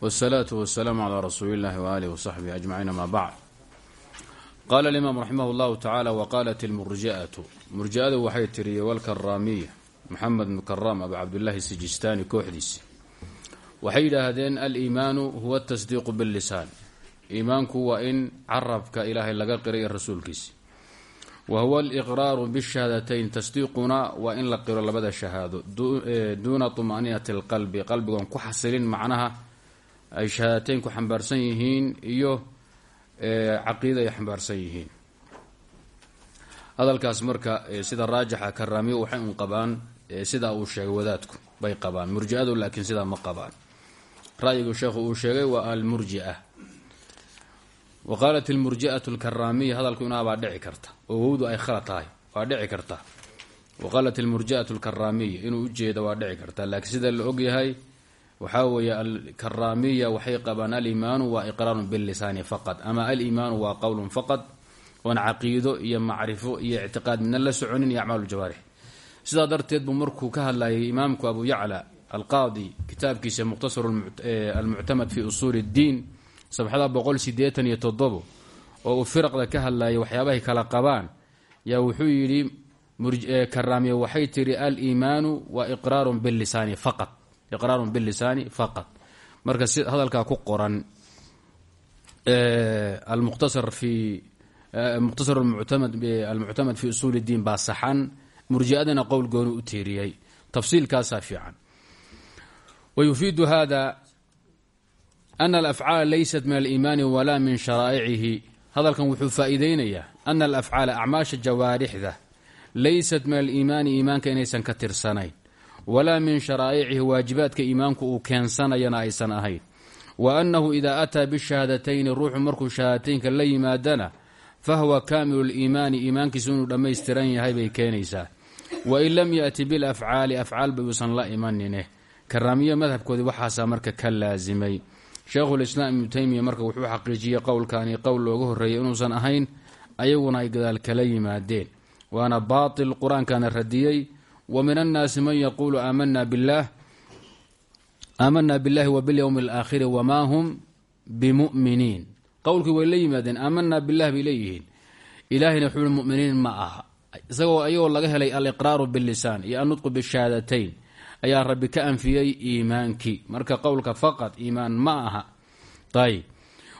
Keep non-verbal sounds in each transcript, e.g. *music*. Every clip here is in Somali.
wsalaatu wasalaamu calaa rasuuli illahi waaalihi wasaxbihi ajmaciin ama bacd qaala alimaam raximah llahu tacaala waqaalat ilmurji'atu murji'adu waxay tiriye walkaraamiya maxamed bnu karaam abu cabdillaahi sijistaani kooxdiisi waxay yidhaahdeen aliimaanu huwa atasdiiqu billisaan iimaanku waa in carabka ilaahay laga qiray ee rasuulkiisi wa huwa aliqraaru bishahaadatayn tasdiiquna waa in la qiro labada shahaado duuna tuma'niinati alqalbi qalbigoon ay shahaadateyn ku xambaarsan yihiin iyo caqiida ay xambaarsan yihiin. Hadalkaas marka sida raajixa karaamiyo waxay un qabaan sidaa uu sheegay wadaadku bay qabaan. Murji'adu laakiin sidaa ma qabaan. Ra'yigu sheekhu uu sheegay waa almurji'a. Wa qaalat ilmurji'atu alkaraamiya hadalku inaabaa dhici karta oo wowdu ay khala tahay waa dhici karta. Wa qaalat ilmurji'atu alkaraamiya inuu ujeeda waa dhici karta. Laakiin sida la ogyahay waxaa weeye alkaraamiya waxay qabaan aliimaanu waa iqraarun billisaani faqad ama aliimaanu waa qowlun faqad oon caqiido iyo macrifo iyo ictiqaad midna la soconin iyo acmaal jawaarix sidaa darteed buu markuu ka hadlayay imaamku abu yacla alqaadi kitaabkiisa mukhtasar almuctamad fi usuuli اddiin sabxada boqol sideetan iyo toddobo oo uu firaqda ka hadlayay waxyaabahay kala qabaan yaa wuxuu yidhi karaamiya waxay tiri aliimaanu waa iqraarun bilisaani faqad iqraarun bilisaani faqad marka si hadalkaa ku qoran almukhtasar fi mukhtasar almuctamad fi usuuli اddiin baa saxan murji'adana qowl gooni u tiiriyey. Tafsiilkaasaa fiican. Wayufiidu hada ana alafcaala laysat min aliimaani walaa min sharaa'icihi hadalkan wuxuu faa'iideynayaa ana alafcaala acmaasha jawaarixda laysat min aliimaani iimaanka inaysan ka tirsanayn walaa min sharaa'icihi waajibaadka iimaanku uu keensanayana aysan ahayn. Wa annahu idaa ataa bishahadatayni ruuxu markuu shahaadateynka la yimaadana fahuwa kaamilu liimaani iimaankiisu inuu dhammaystiran yahay bay keenaysaa. Wain lam yati bilafcaali afcaal ba uusan la imanine. Karaamiye madhabkoodii waxaasaa marka ka laasimay sheekhulislaam ibnu teymiya marka wuxuu xaqiijiyey qowlkani qowl looga horreeyay inuusan ahayn ayaguna ay gadaal kala yimaadeen. Waana baatil qur'aankana radiyey wa min annaasi man aamana aamanaa billahi wa bilyowmi alaakhiri wamaa hum bimu'miniin qowlkii way la yimaadeen aamanaa billah bay leeyihiin ilaahayna wuxuu i muminiin ma aha isagoo ayagoo laga helay aliqraaru billisaan iyo annutqu bishahaadatayn ayaa rabbi ka anfiyey iimaankii marka qowlka faqad iimaan ma aha ayb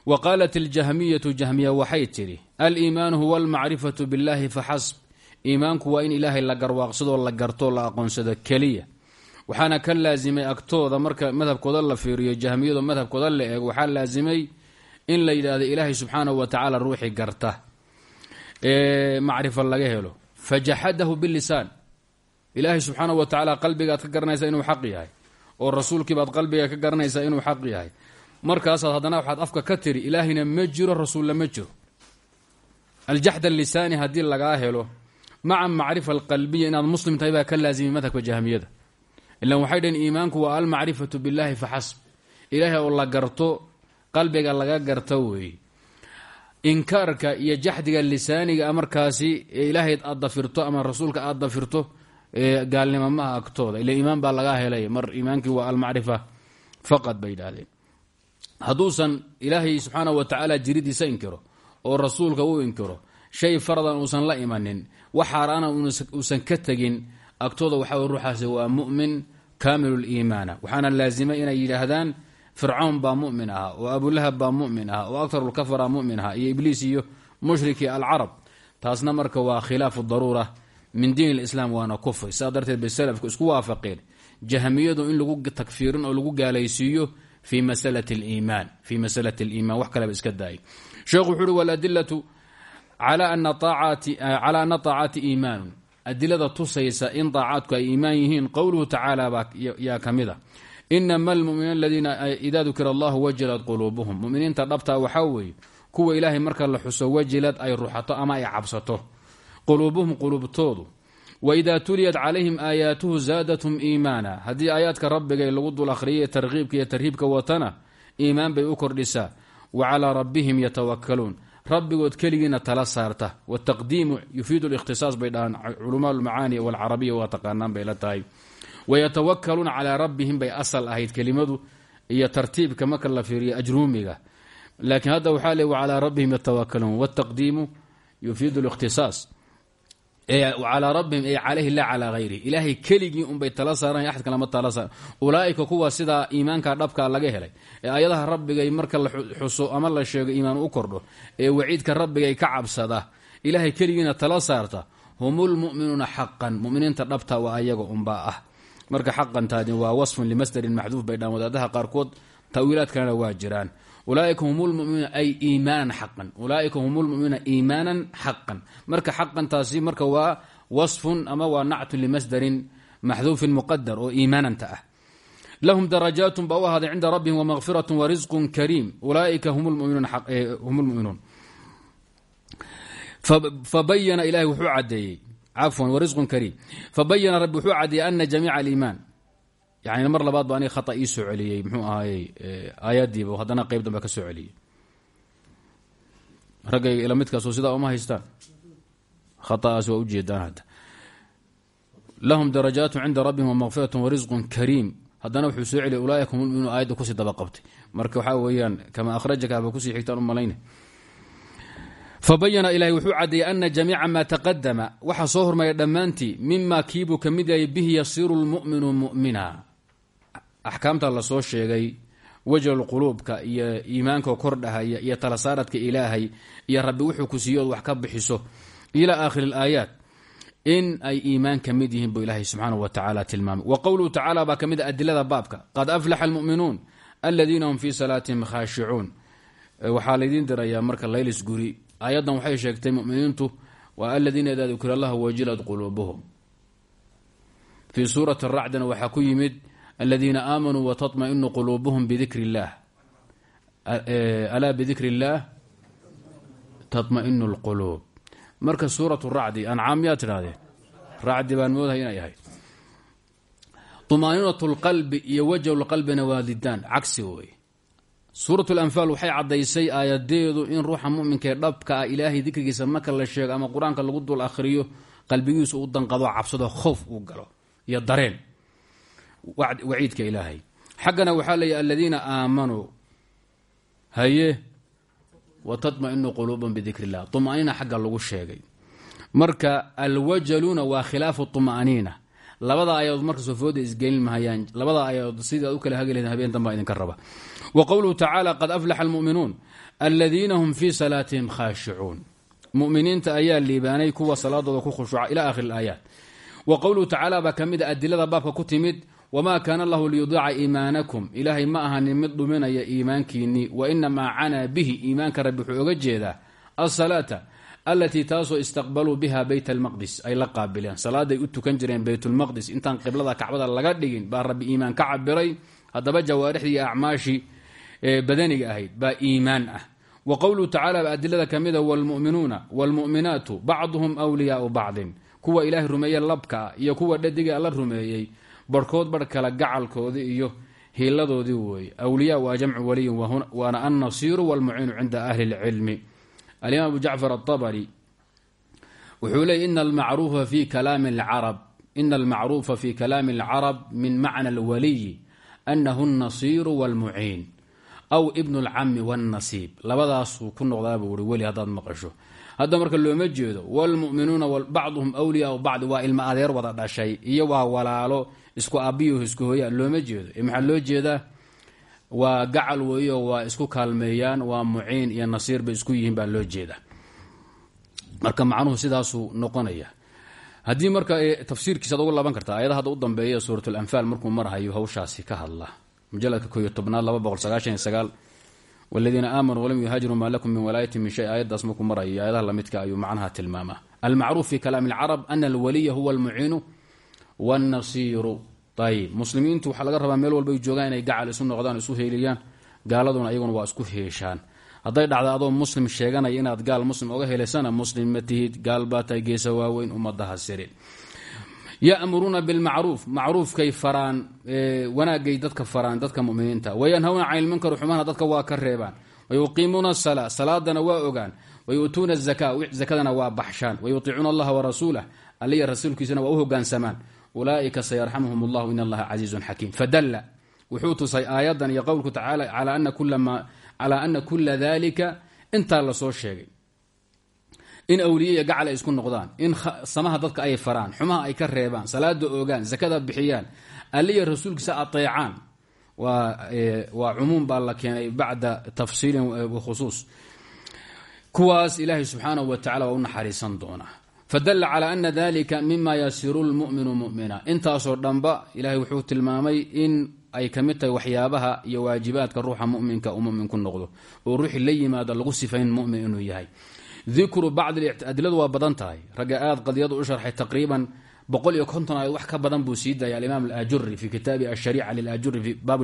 wa qaalat iljahmiyatu jahmiya waxay tidhi aliimaanu iimaanku waa in ilaahay la garwaaqsadoo la gartoo la aqoonsado keliya. Waxaana ka laasimay agtooda marka madhabkooda la fiiriyo jahmiyadu madhabkooda la eego waxaa laasimay in la yidhaahdo ilaahay subxaanahu wa tacaala ruuxii garta. Ee macrifo laga helo. Fajaxadahu bilisaan. Ilaahay subxaanahu wa tacaala qalbigaad ka garanaysaa inuu xaq yahay oo rasuulkiibaad qalbiga ka garanaysaa inuu xaq yahay. Markaasaad haddana waxaad afka ka tiri ilaahayna ma jiro rasuulla ma jiro. Aljaxd alisaani haddii lagaa helo maca macrifa alqalbiya inaad muslim tahay baa ka laasimay madhabka jahmiyada ilan waxay dhaheen iimaanku waa almacrifatu billahi faxasb ilaahay oo la garto qalbiga laga garto weeye inkaarka iyo jaxdiga lisaaniga markaasi ilaahay ama rasuulka aad dafirto gaalnimo agtooda. Ila iimaan baa laga helay. Mar iimaankii waa almacrifa faqad bay yidhaahdeen hadduusan ilaahay subxaana wa tacaala jiridiisa inkiro oo rasuulka uu inkiro shay faradan uusan la imanin wax xaaraana uusan ka tegin agtooda waxaa ruuxaasi waa mu'min kaamiluliimaana waxaana laazimay inay yidhaahdaan fircawn baa mumin ahaa oo abulahab baa mumin ahaa oo aktarulkafara mumin ahaa iyo ibliis iyo mushrikii alcarab. Taasna marka waa khilaafu daruura min diin lislaam waana kufri. Sidaa darteed bay salafku isku waafaqeen. Jahmiyadu in lagu takfiirin oo lagu gaalaysiiyo fi masalati liimaan fii masalati aliimaan wax kaleba iska daayay sheekhu wuxu uhi waladilatu cala ana طaacaati iimaanun adilada tusaysa in daacaadku ay iimaan yihiin qowluhu tacaala yaa ka mid a inama almu'miniin aladiina idaa allahu wajilat quluubuhum muminiinta dhabtaa waxaa weeye kuwa ilaahay marka la xuso wajilad ay ruxato ama ay cabsato quluubuhum quluubtoodu wa idaa tuliyat calayhim aayaatuhu zaadathum iimaana haddii aayaadka rabbigay lagu dul akhriyay tarkiibka iyo tarhiibka watana iimaan bay u kordhisaa wa calaa rabbihim yatawakaluun rabbigood keligiina tala saarta wataqdiimu yufiidu likhtisaas bay dhahaan culamaa lmacaani walcarabiya waa taqaanaan bay la tahay wayatawakaluuna calaa rabbihim bay asal ahayd kelimadu iyo tartiibka marka la fiiriyo ajruumiga laakiin hadda waxaa le wacalaa rabbihim yatawakaluun wاtaqdiimu yufiidu اlاkhtisaas calaa rabbihim ay calayhi la calaa hayrihi ilaahay keligii unbay tala saaran axad kalama tala saaran ulaaika kuwa sidaa iimaanka dhabka laga helay. Ee ayadaha rabbigay marka la xuso ama la sheego iimaan u kordho ee waciidka rabbigay ka cabsada ilaahay keligiina tala saarta. Hum lmu'minuuna xaqan muminiinta dhabta waa ayaga unbaa ah. Marka xaqantaadi waa wasfun limasdarin maxduuf bay dhaan wadaadaha qaarkood tawiilaad kalena waa jiraan ulaaika hum lmuminuuna ay iimaanan xaqan. Ulaaika hum lmuminuuna iimaanan xaqan. Marka xaqantaasi marka waa wasfun ama waa nactun limasdarin maxduufin muqadar oo iimaananta ah. Lahum darajaatun baa u ahaaday cinda rabbihim wamaqfiratun warisqun kariim. Ulaaika hum lmuminuun fabayana ilahay wuxuu cadeeyey cafwan warisqun kariim. Fabayana rabbi wuxuu cadeeyey ana jamiica aliimaan yani mar labaad ba aniga khata ii soo celiyey mxuu ahaayey aayadiiba haddana qeyb dambe ka soo celiyey. Raggayga ila midkaasoo sidaa uma haystaan khata'aas waa ujeedaan hadda. Lahum darajaatu cinda rabbihim wamaqfirat warisqun kariim. Haddana wuxuu soo celiyay ulaaika hum lmuminuun aayadda ku sii daba qabtay. Marka waxaa weeyaan kama akhrajaka ku sii xigtaan u fabayana ilahay wuxuu cadeeyey ana jamiica maa taqadama waxaa soo hormaya dhammaantii mima kiibuu ka mid yahay bihi yasiiru lmuminu mumina axkaamta la soo sheegay wajal quluubka iyo iimaanka kordhahaya iyo talasaaradka ilaahay iyo rabbi wuxuu ku siiyo wax ka bixiso ila aakhiri alaayaat in ay iimaan ka mid yihiin buu ilaahay subxaanahu wa tacaala tilmaamay. Wa qowluhu tacala baa ka mid a adilada baabka qad aflaxa almu'minuun aladiina hum fii salaatihim khaashicuun waxaa laydiin dirayaa marka laylis guri aayaddan waxay sheegtay muminiintu waa aladiina idaa dukira allah wajilad quluubuhum. Fii suurati racdina waxaa ku yimid aladiina aamanuu watatmainu quluubuhum bidikri اllah alaa bidikri اllaah tatmainu اlquluub marka suuratu racdi ancaam miyaa tidhahdeen racdi baan moodahay inay ahayd طumaaninat اlqalbi iyo wajhu lqalbina waa didaan cagsi wey suurat lanfaal waxay caddaysay aayadeedu in ruuxa muminkaee dhabka ah ilaahay dikrigiisa marka la sheego ama qur-aanka lagu dul akhriyo qalbigiisu u danqado cabsado khoof uu galo iyo dareen waciidka ilaahay. Xaggana waxaa leeyahy aladiina aamanuu haye wa tatmainu quluubahum bidikri illah طuma'niina xagga lagu sheegay. Marka alwajaluna waa khilaafu طuma'niina labada ayadood marka sofooda isgelin mahayaan labada ayadood sidii ad u kala hagi habeen danbaa idinka raba. Wa qowluhu tacaala qad aflaxa almu'minuun aladiina hum fii salaatihim khaashicuun. Muminiinta ayaa liibaanay kuwa salaadooda ku khushuuca ila akhiri ilaayaat wa qowluhu tacaala baa ka mid a ku timid wamaa kaana allahu liyudiica iimaanakum ilaahay ma ahanin mid dhuminaya iimaankiinnii wa inamaa canaa bihi iimaanka rabbi wuxuu oga jeedaa asalaata alatii taasoo istaqbaluu biha beyt almaqdis ay la qaabileen salaaday u tukan jireen beytulmaqdis intaan qiblada kacbada laga dhigin baa rabbi iimaan ka cabiray haddaba jawaarixdii iyo acmaashii badaniga ahayd baa iimaan ah wa qowluhu tacala ba adilada ka mida wlmuminuuna wlmu'minaatu bacduhum wliyaau bacdin kuwa ilaahay rumeeye labkaa iyo kuwa dhadiga la rumeeyey barhkood barh kale gacalkoodii iyo hiiladoodii weeye awliya waa jamcu waliyin waana annasiiru wlmuciinu cinda ahli اlcilmi alimaam abu jacfar aلطabri wuxuu leeyay ina almacruufa fi kalaami اlcarab ina almacruufa fi kalaami اlcarab min macna اlwaliyi anahu الnasiiru wاlmuciin aw ibn اlcami wاnnasiib labadaasuu ku noqdaabuu ui weli haddaad maqasho hadda marka looma jeedo wlmuminuuna bacduhum wliyaau bacdi waa ilma adeer wada dhashay iyo waa walaalo isku abiyo isku hooya looma jeedo. Maxaa loo jeedaa? Waa gacal weeyo waa isku kaalmeeyaan waa muciin iyo nasiir bay isku yihiin baa loo jeeda marka macnuhu sidaasuu noqonaya. Haddii marka tafsiirkiisa ad ugu laaban karta ayada hadda u dambeeya suurat lanfaal markuu marhayo hawshaasi ka hadla. Mujaladka ko tobnaad laba boqol sagaashan iyo sagaal. Wladiina aamanuu walam yuhaajiruu maa lakum min walaayati min shay aayaddaas markuu marayo aayadaha lamidka ayuu macnaha tilmaamaa. Almacruuf fi kalaami alcarab ana alwaliya huwa almuciinu wاnnasiiru ayib muslimiintu waxaa laga rabaa meel walba ay joogaan inay gacal isu noqdaan isu heeliyaan. Gaaladuna ayaguna waa isku heeshaan. Hadday dhacda adoo muslim sheeganaya inaad gaal muslim oga helaysana muslim gaal baa tahay geesa waaweyn ummadaha sire yamuruuna bilmacruuf. Macruufkay faraan wanaagay dadka faraan dadka muminiinta. Wayanhawna can ilmunkar xumana dadka waa ka reebaan. Wayuqiimuuna salaa salaadana waa ogaan. Wayu'tuuna zaka zakadana waa baxshaan. Wayutiicuuna allaha warasuulah aliya rasuulkiisana waa u hogaansamaan ulaaئika sayarxamuhum اllah in allaha casiizu xakiim. Fadalla wuxuu tusay aayadan iyo qowlku tacaala calaa ana kula dalika intaa la soo sheegay. In awliye iyo gacal ay isku noqdaan in samaha dadka ay faraan xumaha ay ka reebaan salaada oogaan zakada bixiyaan alliya rasuulkiisa ateecaan. Waa cumuum baa la keenay bacda tafsiilin khusuus. Kuwaas ilaahay subxaanahu wa tacala waa u naxariisan doonaa fadalla calaa ana dalika mima yasiru lmuminu mumina intaasoo dhanba ilahay wuxuu tilmaamay in ay ka mid tahay waxyaabaha iyo waajibaadka ruuxa muminka uu mumin ku noqdo oo ruuxii la yimaado lagu sifayn mumin inuu yahay dikru bacdi adiladu waa badan tahay ragga aad qadiyadu u sharxay taqriiban boqol iyo konton aayad wax ka badan buu sii daayay alimaam alajuri fi kitaabi ashariica lilajuri fi baab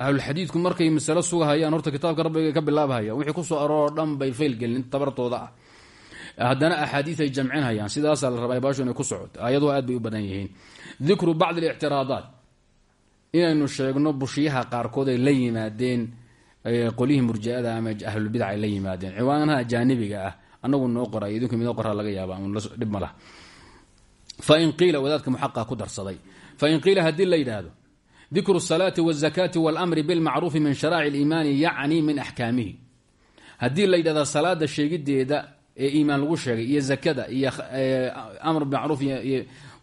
ahlulxadiidku markay masalo sugahayaan horta kitaabka rabbiga ka bilaabhayaan wixii ku soo arooroo dhan bay faylgelin tabartooda ah. Haddana axaadiid ay jamcinhayaan sidaasaa la rabaa baashu inay ku socoto aayaduhu aad bay u badan yihiin. Dikru bacdi alictiraadaat inaynu sheegno bushiyaha qaarkood ay la yimaadeen qolyihii murjiada ama ahlulbidac ay la yimaadeen. Ciwaanaha jaanibiga ah anagu noo qoray idinku midoo qoraa laga yaaba dhib malah fain qiila wadaadka muxaqa ku darsaday. Fain qiila haddii la yidhaahdo dikru الsalaati wالzakaati wاlmri bilmacruufi min sharaaci اliimaani yacni min axkaamihi haddii la yidhahda salaada sheegideeda ee iimaan lagu sheegay iyo zakada iyo amr bimacruuf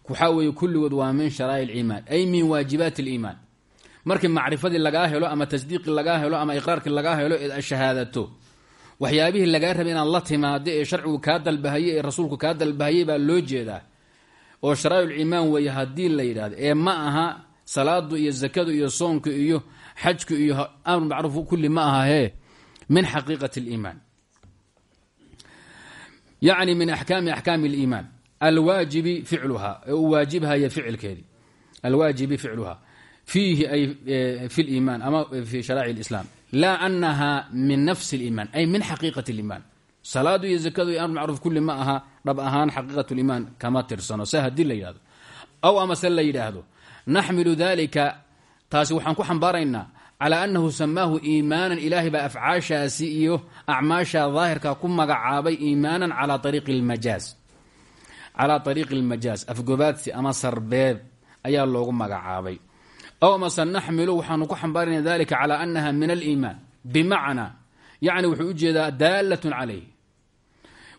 waxaa weeye kulligood waa min sharaa'ic اliimaan ay min waajibaati اliimaan markii macrifadii lagaa helo ama tasdiiqii lagaa helo ama iqraarkii lagaa helo eed shahaadato waxyaabihii lagaa rabay inaad la timaado ee sharcigu kaa dalbahayey ee rasuulku kaa dalbahayey baa loo jeedaa oo sharaa'ic liimaan weeye haddii la yidhahdo ee ma aha salaadu iyo zakadu iyo soonku iyo xajku iyo amr macruuf kulli ma aha min xaqiiqat liimaan yani min axkaami axkaami liimaan alwaajibi ficluhaa ee uu waajibhaya ficilkeedii alwaajibi ficluhaa fiihi ay fi liimaan ama fi sharaaci islam laa anaha min nafsi اliimaan ay min xaqiiqati liimaan salaadu iyo zakadu iyo amr macruuf kulli ma aha dhab ahaan xaqiiqat liimaan kama tirsano se haddii la yidhahdo aw amase la yidhaahdo naxmilu dalika taasi waxaan ku xambaaraynaa calaa annahu samaahu iimaanan ilaahay baa afcaashaasi iyo acmaasha daahirka ku magacaabay iimaanan calaa ariiqi lmajaaz calaa ariiqi almajaaz afgobaadsi ama sarbeeb ayaa loogu magacaabay. Aw amase naxmilu waxaanu ku xambaarayna dalika calaa annaha min aliimaan bimacnaa yacni wuxuu u jeedaa daalatun calayh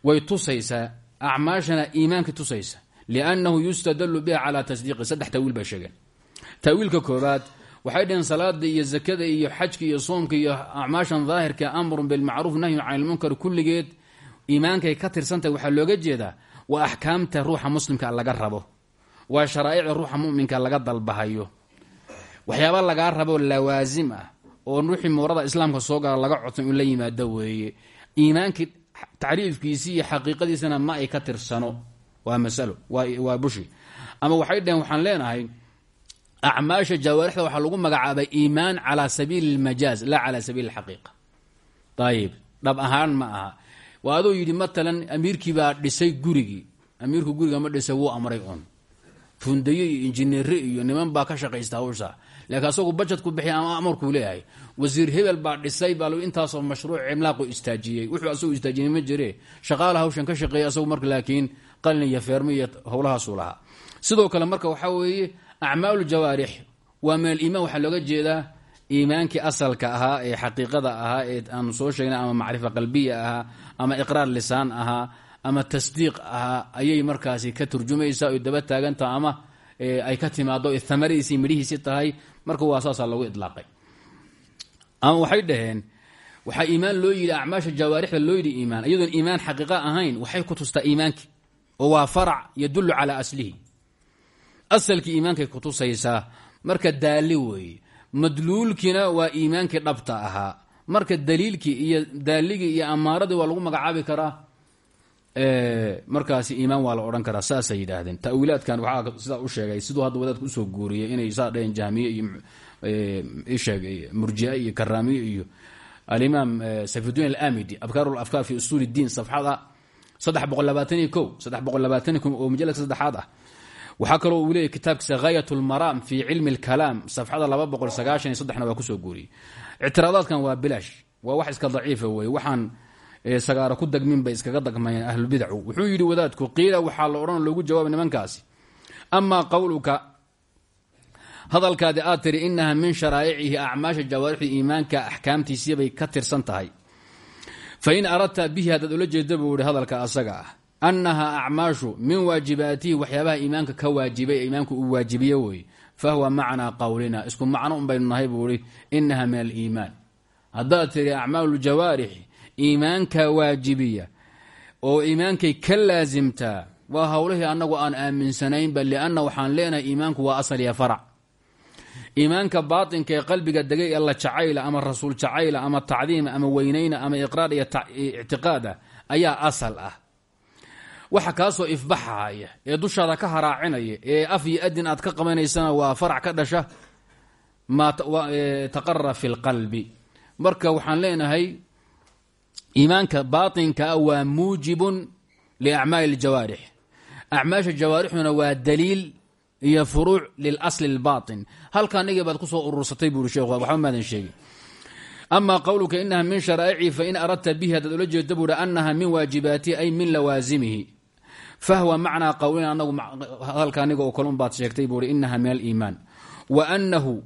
way tusaysaa acmaashana iimaanka tusaysa liannahu yustadalu biha calaa tasdiiqi saddex tawiil bay sheegeen tawiilka koobaad waxay dhaheen salaada iyo zakada iyo xajka iyo soomka iyo acmaashan daahirka amrun bilmacruuf nahyun can ilmunkar kulligeed iimaankay ka tirsantahay waxaa looga jeedaa waa axkaamta ruuxa muslimka laga rabo waa sharaa'icda ruuxa muminka laga dalbahayo waxyaaba lagaa rabo lawaasim ah oo ruuxii moorada islaamka soo gala laga codsan in la yimaado weeye iimaankii tacriifkiisii iyo xaqiiqadiisana ma ay ka tirsano waa masalo waa bushi ama waxay dhaheen waxaan leenahay acmaasha jawaarixda waxaa lagu magacaabay iimaan calaa sabiili اlmajaaz laa calaa sabiili اlxaqiiqa ayib dhab ahaan ma aha. Waa yidhi matalan amiirkii baa dhisay gurigii. Amiirku guriga ma dhisay wuu amray un fundayo iyo iyo niman baa ka shaqaysta hawsha laakiin asagu bajadku bixiy ama amarkuu leeyahay. Wasiir hebel baa dhisay baa intaasoo mashruuc cimlaaqu istaajiyey. Wuxuu asagu istaajiyey ma jire shaqaala hawshan ka shaqeeya asagu marka laakiin qalin iyo feermo iyo howlahaasuu lahaa. Sidoo kale marka waxaa weeye acmaalu jawaarix. Waa min aliimaan waxaa looga jeedaa iimaankii asalka ahaa ee xaqiiqada ahaa ee aanu soo sheegnay ama macrifa qalbiya ahaa ama iqraar lisaan ahaa ama tasdiiq ahaa ayay markaasi ka turjumaysaa oy daba taagantaha ama ay ka timaado amaradiisii midhihiisi tahay. Marka waa saasaa lagu idlaaqay. Ama waxay dhaheen waxaa iimaan loo yidhi acmaasha jawaarixda loo yidhi iimaan. Iyadoon iimaan xaqiiqa ahayn waxay ku tustaa iimaankii oo waa farac yadullu calaa aslihi. Asalkii iimaankay kutusaysaa marka daali weeye madluulkiina waa iimaankii dhabta ahaa. Marka daliilkii iyo daaligii iyo amaaradii waa lagu magacaabi karaa. Markaasi iimaan waa la odhan karaa saasay yidhaahdeen. Tawiilaadkan waxaa sidaa u sheegay siduu hadda wadaadka u soo guuriyay inay saa dhaheen jahmiye iyo isheeg murjia iyo karaamiye iyo alimaam sayfuddin alamidi abkaar afkaar fi usuul اdiin safxada oo mujaladka saddexaad ah. Waxaa kaloo uu leeyahy kitaabkiisa hayat lmaraam fi cilmi اlkalaam safxada saddexna waa ku soo guuriyey. Ictiraadaadkan waa bilaash waa wax iska daciifa weye waxaan sagaaro ku dagmin bay iskaga dagmayeen ahlulbidacu wuxuu yidhi wadaadku qiila waxaa la odhan loogu jawaabay nimankaasi. Amaa qowluka hadalkaadi aad tiri inaha min sharaa'icihi acmaasha jawaarixda iimaanka axkaamtiisibay ka tirsan tahay fain aradta bihi haddaad ula jeeda buu ihi hadalka asaga ah annaha acmaashu min waajibaatihi waxyaabaha iimaanka ka waajibay iimaanku uu waajibiye weye fahuwa macnaa qowlina isku macno un baynu nahay buu ihi inaha min aliimaan haddaad tiri acmaalu jawaarixi iimaanka waajibiya oo iimaankay ka laasimtaa waa howlihii annagu aan aaminsanaynba lianna waxaan leenahay iimaanku waa asal iyo farac iimaanka baatinka ee qalbiga degay ee la jacayla ama rasuul jacayla ama tacdiima ama weynayna ama iqraar iyo ictiqaada ayaa asal ah. Waxa kaasoo ifbaxaya ee dushaada ka haraacinaya ee af iyo adin aad ka qabanaysana waa farac ka dhasha maa taqarara fi lqalbi marka waxaan leenahay iimaanka baatinkaa waa muujibun liacmaali ljawaarix. Acmaasha jawaarixduna waa daliil iyo furuuc lilasli اlbaطin halka nigi baad ku soo urursatay buuri sheekhu waxba maadan sheegin ama qowluka inaha min sharaa'ici fain aradta bihi haddaad ula jeeda buuhi anaha min waajibaatihi ay min lawaasimihi fahwa macnaa qowlina anagu hadalka aniga oo kale un baad sheegtay buuhi inaha min aliimaan wa anahu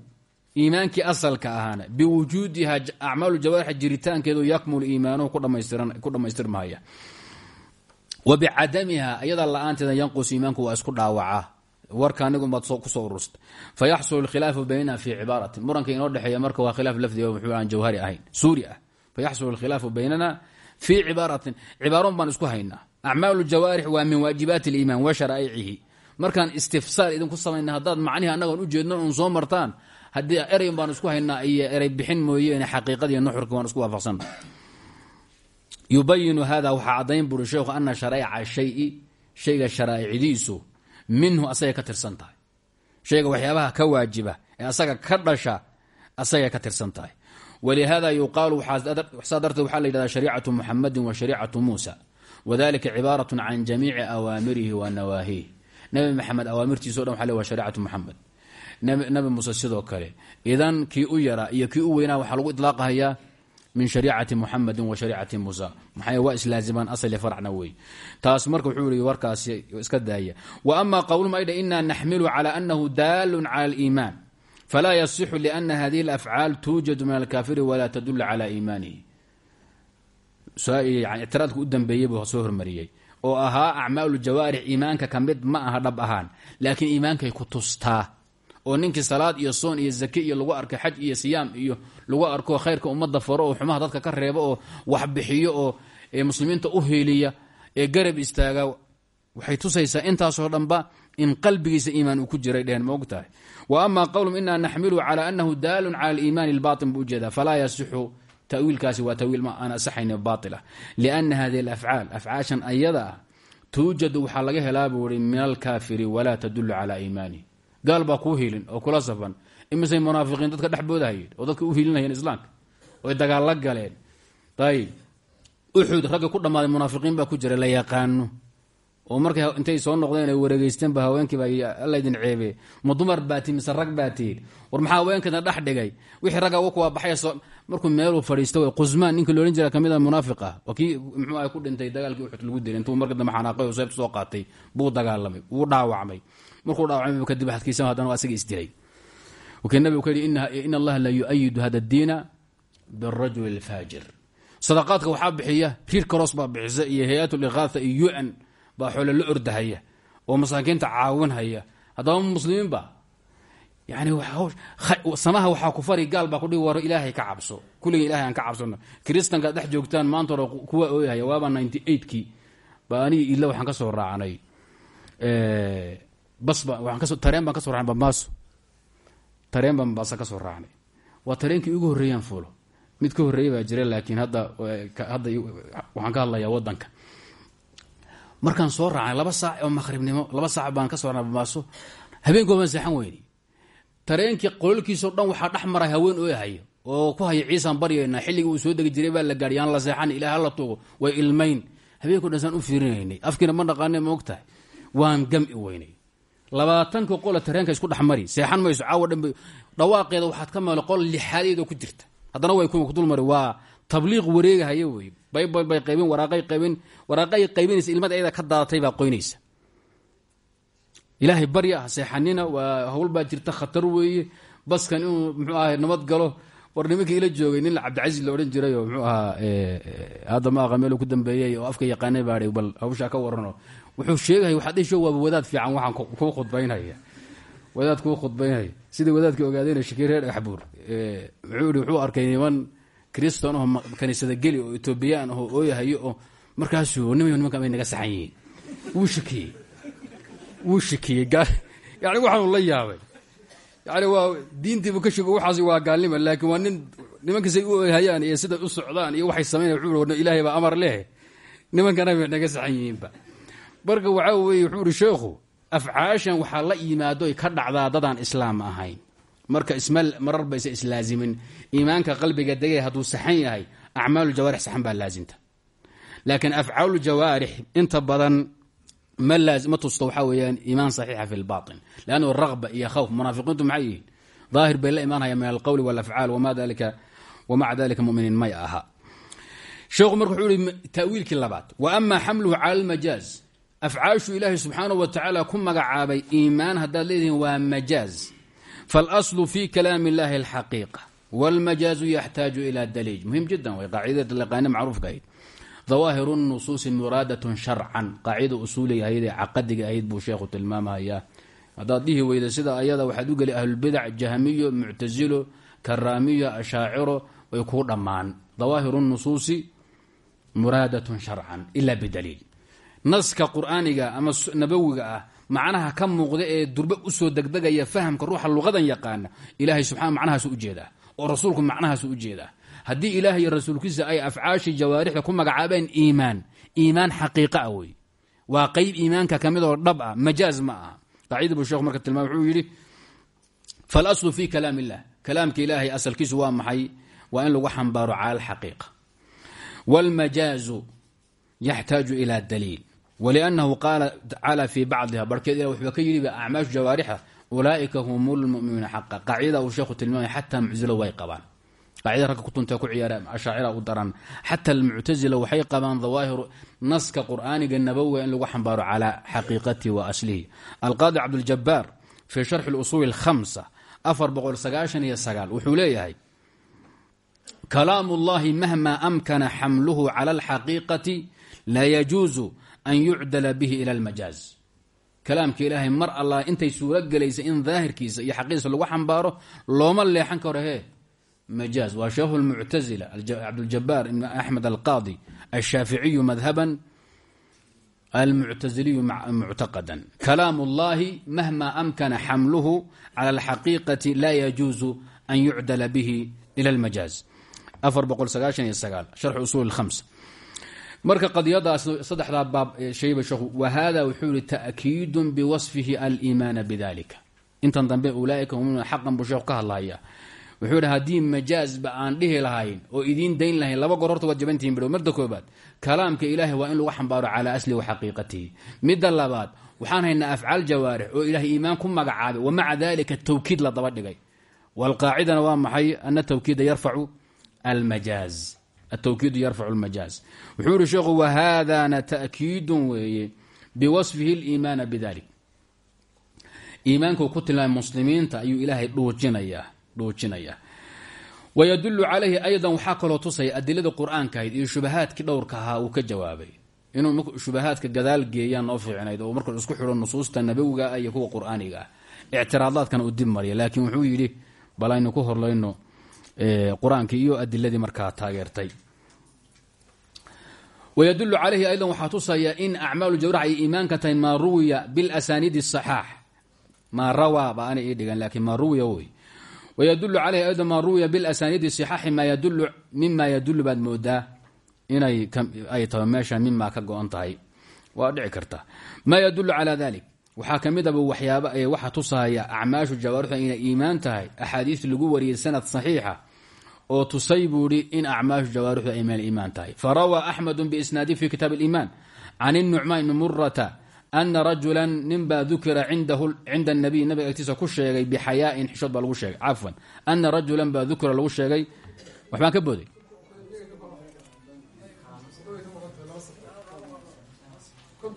iimaankii asalka ahaana biwujuudiha acmaalu jawaarix jiritaankeedu yakmulu iimaanuhu ku dhammaystirmahaya. Wa bicadamiha iyada la'aanteeda yanqus iimaanku waa isku dhaawacaa warka anigubaad ku soo urursta fayaxsul khilaafu baynana fi cibaarati. Muranka inoo dhexeeya marka waa khilaaf lafdi muxuu aan jawhari ahayn. Suuri ah. Fayaxsul khilaafu baynana fii cibaaratin cibaaron baan isku haynaa. Acmaalu jawaarix waa min waajibaati اliimaan wa sharaa'icihi. Markaan istifsaal idinku samayna haddaad macnihi annagoon ujeedno un soo martaan haddii ereyn baan isku haynaa iyo erey bixin mooyeene xaqiiqadiiyo nuxurka waan isku waafaqsana yubayinu hada waxaa caddayn buri sheekhu ana sharaa'ica shayi shayga sharaa'icdiisu minhu asagay ka tirsan tahay. Shayga waxyaabaha ka waajiba ee asaga ka dhasha asagay ka tirsan tahay. Walihaada yuqaalu saa darteed waxaa la yidhahda shariicatu muxamadin wa shariicatu muusa. Wadalika cibaarat can jamiici awaamirihi wa nawaahiih nabi maxamed awaamirtiiso dhan waa le wa shariicatu muxamed nabi muuse sidoo kale idan kii u yaraa iyo kii u weynaa waxaa lagu idlaaqahayaa min shariicati muxamedin wa shariicati muusa. Maxay waa islaazimaan asli faracna wey. Taas marka wuxuu yihi warkaasi iska daaya. Wa ama qowluhum aydha inaa naxmilu cala anahu daalun cala aliimaan. Falaa yasixu liana hadihi alafcaal tuujadu min alkaafiri walaa tadulu cala iimaanihi. Ictiraadka u dambeeyey buu soo hormariyey. Oo ahaa acmaalu jawaarix iimaanka ka mid ma aha dhab ahaan laakiin iimaankay ku tustaa oo ninkii salaad iyo soon iyo zake iyo lagu arko xaj iyo siyaam iyo lagu arko khayrka ummadda faro oo xumaha dadka ka reebo oo wax bixiyo oo muslimiinta u heeliya ee garab istaaga waxay tusaysaa intaasoo dhanba in qalbigiisa iimaan uu ku jiray dheheen ma wa ama qowlum inaa naxmilu cala anahu daalun cala aliimaani albaatin buu u jeedaa falaa yasixu tawiilkaasi waa ma aan asaxayn baatila. Liana hadihi alafcaal afcaashan ayada ah tuujadu waxaa laga helaa buu ihi min alkaafiri walaa tadulu cala iimaanihi gaal baa kuu hiilin oo kula safan. Imisay munaafiqiin dadka dhex oo dadka u hiilinayeen islaamka oy dagaalla galeen. Ayib uxud ragga ku dhammaaday munaafiqiin baa ku jira la yaqaano oo markay intay soo noqdeen ay wareegeysteenba haweenkiiba alla idin ceebe. Ma dumar baati mise rag baatiin war maxaa haweenkeedna dhex dhigay? Wixii ragga kuwa baxay markuu meeluu fadhiista way qusmaan ninka loodhan jira ka mid a munaafiq ah. Kii muxuu ah ku dhintay dagaalkii uxud lagu dilay intuu marka dambe xanaaqay oo seebta soo qaatay buu dagaalamay wuu dhaawacmay markuu dhaawacmay kadib xadkiisa haddana asaga isdilay wakii nabigu ka yidhi in allaha la yu-ayidu hada diina birajuli alfaajir sadaqaadka waxaa bixiya riir karoos baa bixisa iyo hay'at liqaatha iyo un baa xoole la ordahaya oo masaakiinta caawinhaya haddaba muslimiinba yani samaha waxaa ku fari gaal baa kudhigi war ilaahay ka cabso kulliga ilahay aan ka cabsano kristankaad dhex joogtaan maanta kuwa ooyahaya waaba ninety eightkii ba anigi ila waxaan ka soo raacnay basba tareen baan ka so raacnay bambaaso tareen baan bambaasa ka soo raacnay. Waa tareenkii ugu horreeyaan fuulo. Mid ka horreeyay baa jira laakiin hadda hadda waxaan ka hadlayaa waddanka. Markaan soo raacnay laba saac oo maqhribnimo laba saac baan ka soo raacnay bambaaso habeenkooban seexan weyni. Tareenkii qololkiisao dhan waxaa dhex maray haween oohaya oo ku haya ciisaan baryaynaa xilligii uu soo degi jiray baa la gaadhi la seexan ilaah hala tugo way ilmayn. Habeenko dhan saan u fiirinaynay. Afkiina ma dhaqaane ma og tahay waan gami weynay labaatanka qola tareenka isku dhexmari seexan mayso caawa dhanba dhawaaqeeda waxaad ka maqlay qol lixaadeedoo ku jirta. Haddana way kudulmari waa tabliiq wareegahaya wey. Baybal bay qaybin waraaqay qaybin waraaqay qaybinaysa ilmada ayada ka daadatay baa qoynaysa. Ilaahay barya ah seexanina waa hawl baa jirta khatar weeye. Baskan inuu muxuu ahay nabad galo. War nimankii ila joogay nin cabdicasiis la odhan jiray muxuu ahaa hadda ma aqa meelu ku dambeeyey oo afka yaqaanay baa bal hawshaa ka warano wuxuu sheegaya waxaad isho waaba wadaad fiican waxaan kuu khudbaynaya. Wadaad kuu khudbaynaya. Sidai wadaadka ogaadeen shakiir reer dhagaxbuur wuxuu wuxuu arkay niman kristan oo kaniisada geli oo etoobiyaan ahoo ooyahayo oo markaasuu nimayo nimanka bay naga saxan yihiin. Wuu shakiyey. Wuu shakiyey. Yani waxaanu la yaabay. Yani waa diintiibu ka shig waxaas waa gaalnima laakiin waa nin nimankasay u hayaan iyo siday u socdaan iyo waxay samaynaya wuxuu ilaahay baa amar leh. Nimankana bay naga saxan yihiinba marka waxaa weeye wuxuu ihi sheekhu afcaashan waxaa la yimaado ka dhacdaa dadaan islaam ahayn. Marka ismal marar baysa islaazimin. Iimaanka qalbiga degay hadduu saxan yahay acmaalu jawaarix saxan baa laasimta laakiin afcaalu jawaarix inta badan ma ma tusto waxaa weeyaan iimaan saxiixa fi lbaطin lannu raqba iyo khawf munaafiqiintu maxay yihiin? Daahir bay la imaanaya min alqowli walafcaal wamaca dalika muminiin may aha. Sheekhu marka wuxuu ihi ta'wiilkii labaad wa ama xamluhu cala almajaaz afcaashu ilaahay subxaanau wa tacaala ku magacaabay iimaan haddaad leedihiin waa majaaz. Falaslu fi kalaami illahi alxaqiiqa. Wاlmajaazu yaxtaaju ila daliij. Muhim jiddan way qaacidada laqaane macruufka ahayd. Dawaahiru nusuusi muraadatun sharcan. Qaacida usuuliga ahayd ee caqadiga ahayd buu sheekhu tilmaamaya haddaad dhihi weyda sida ayada waxaad u geli ahlulbidac jahmiyo muctasilo karaamiyo ashaaciro way kuu dhammaan. Dawaahiru nusuusi muraadatun sharcan ila bidaliil naska qur'aaniga ama nabowiga ah macnaha ka muuqda ee durbe u soo degdegaya fahamka ruuxa luqadan yaqaana ilahay subxana macnahaasu u jeedaa oo rasuulku macnahaasu u jeedaa haddii ilaah iyo rasuulkiisa ay afcaashii jawaarixda ku magacaabeen iimaan iimaan xaqiiqa ah wey waa qeyb iimaanka ka mid oo dhab ah majaaz ma aha. Qaacida buu sheekhu marka tilmaam wuxuu yidhi falaslu fi kalaam illah kalaamka ilaahay asalkiisu waa maxay? Waa in lagu xambaaro cala alxaqiiqa wاlmajaazu yaxtaaju ila daliil wlأnnahu qaala tacaala fii bacdiha barhkeed ilah wuxuu ka yidhi acmaashu jawaarixa ulaa'ika hum lmu'minuuna xaqa qaacida uu sheekhu tilmaamay xataa muctazilo way qabaan qaacida ragga kutunta ku ciyaara ashaacira u daran xata almuctazila waxay qabaan dawaahiru naska qur'aaniga nabowiga in lagu xambaaro calaa xaqiiqatihi wa aslihi alqaadi cabduljabaar fii sharxi اlusuuli اlhamsa afar boqol sagaashan iyo sagaal wuxuu leeyahay kalaam اllahi mahma amkana xamluhu cala alxaqiiqati laa yajuuzu an yucdala bihi ila almajaaz. Kalaamka ilaahay mar allah intay suuro gelaysa in daahirkiisa iyo xaqiiqiisa lagu xambaaro looma leexan karo he majaaz waa sheekhu lmuctazila cabduljabaar ibn axmed alqaadi alshaaficiyu madhaban almuctaziliyu muctaqadan kalaam اllahi mahma amkana xamluhu cala alxaqiiqati laa yajuuzu an yucdala bihi ila almajaaz marka qadiyadaas saddexdaa baab shayba sheekhu wa wuxuu yihi ta'kiidun biwasfihi aliimaana bidalika intan dambe ulaaika hum xaqan buu sheekhu ka hadlaya wuxuu yidhi haddii majaazba aan dhihi lahayn oo idiin dayn lahayn laba goor horta waad bidho. Marda koobaad kalaamka ilaahay waa in lagu xambaaro calaa aslihi wa xaqiiqatihi midda labaad waxaan haynaa afcaal jawaarix oo ilahay iimaan ku magacaabay wa maca dalika tawkiid la daba dhigay. Waalqaacidana waa maxay? Ana tawkiida yarfacu almajaaz atawkiidu yarfacu lmajaaz wuxuu yihi sheekhu wahadana ta'kiidun weeye biwasfihi liimaana bidalik iimaanku ku tilmaamay muslimiinta ayuu ilaahay dhuujinayaa dhuujinaya wayadulu calayhi aydan waxaa kaloo tusaya adilada qur'aanka ahayd iyo shubahaadkii dhowrka ahaa uu ka jawaabay inuu shubahaadka gadaal geeyaan noo fiicnayd oo marka isku xidho nusuusta nabowiga ah iyo kuwa qur'aaniga ah ictiraadaadkana uu dib mariya laakiin wyadul calayhi aydan waxaa tusaya in acmaalu jawrax ay iimaanka tahay maa ruwiya bilasaniidi saxaax maa rawaa ba anay ii dhigan laakiin maa ruwiya wey wayadulu calayhi aydan maa ruwiya bilasaniidi saxaaxi maa yadulu mima yadulu baad moodaa inay ay taho meesha mimaa ka go-an tahay waa dhici karta maa yadulu calaa dalik waxaa ka mid aba waxyaaba ee waxa lagu wariyey sanad saxiixa oo tusay buu hi in acmaashu jawaarixdu ay min aliimaan tahay. Farawaa axmedu biisnaadi fi kitaab اliimaan can nucmaan bni murata ana rajula ninbaa dukira cinda nabiy nabiga agtiisa ku sheegay bixayaain xishood baa lagu sheegay. Cafwan ana rajulan baa dukira lagu sheegay. Waxbaan ka booday.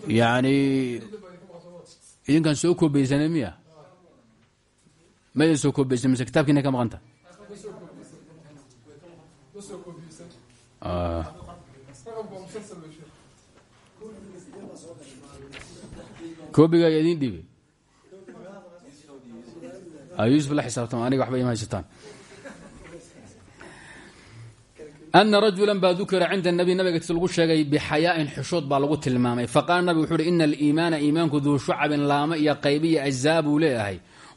Yani idinkaan soo koobaysana miya? Maydin soo koobaysa mise kitabkiina ka maqanta koobiga ayaa idin dhiibay yuusuf la xisaabtama aniga waxba ima haysataan. Ana rajulan baa dukira cinda nabi nabiga tis lagu sheegay bixayaa'in xishood baa lagu tilmaamay. Faqaala nabig wuxu uhi ina aliimaana iimaanku duu shucabin laamo iyo qaybiya ajzaa buu leeyahay.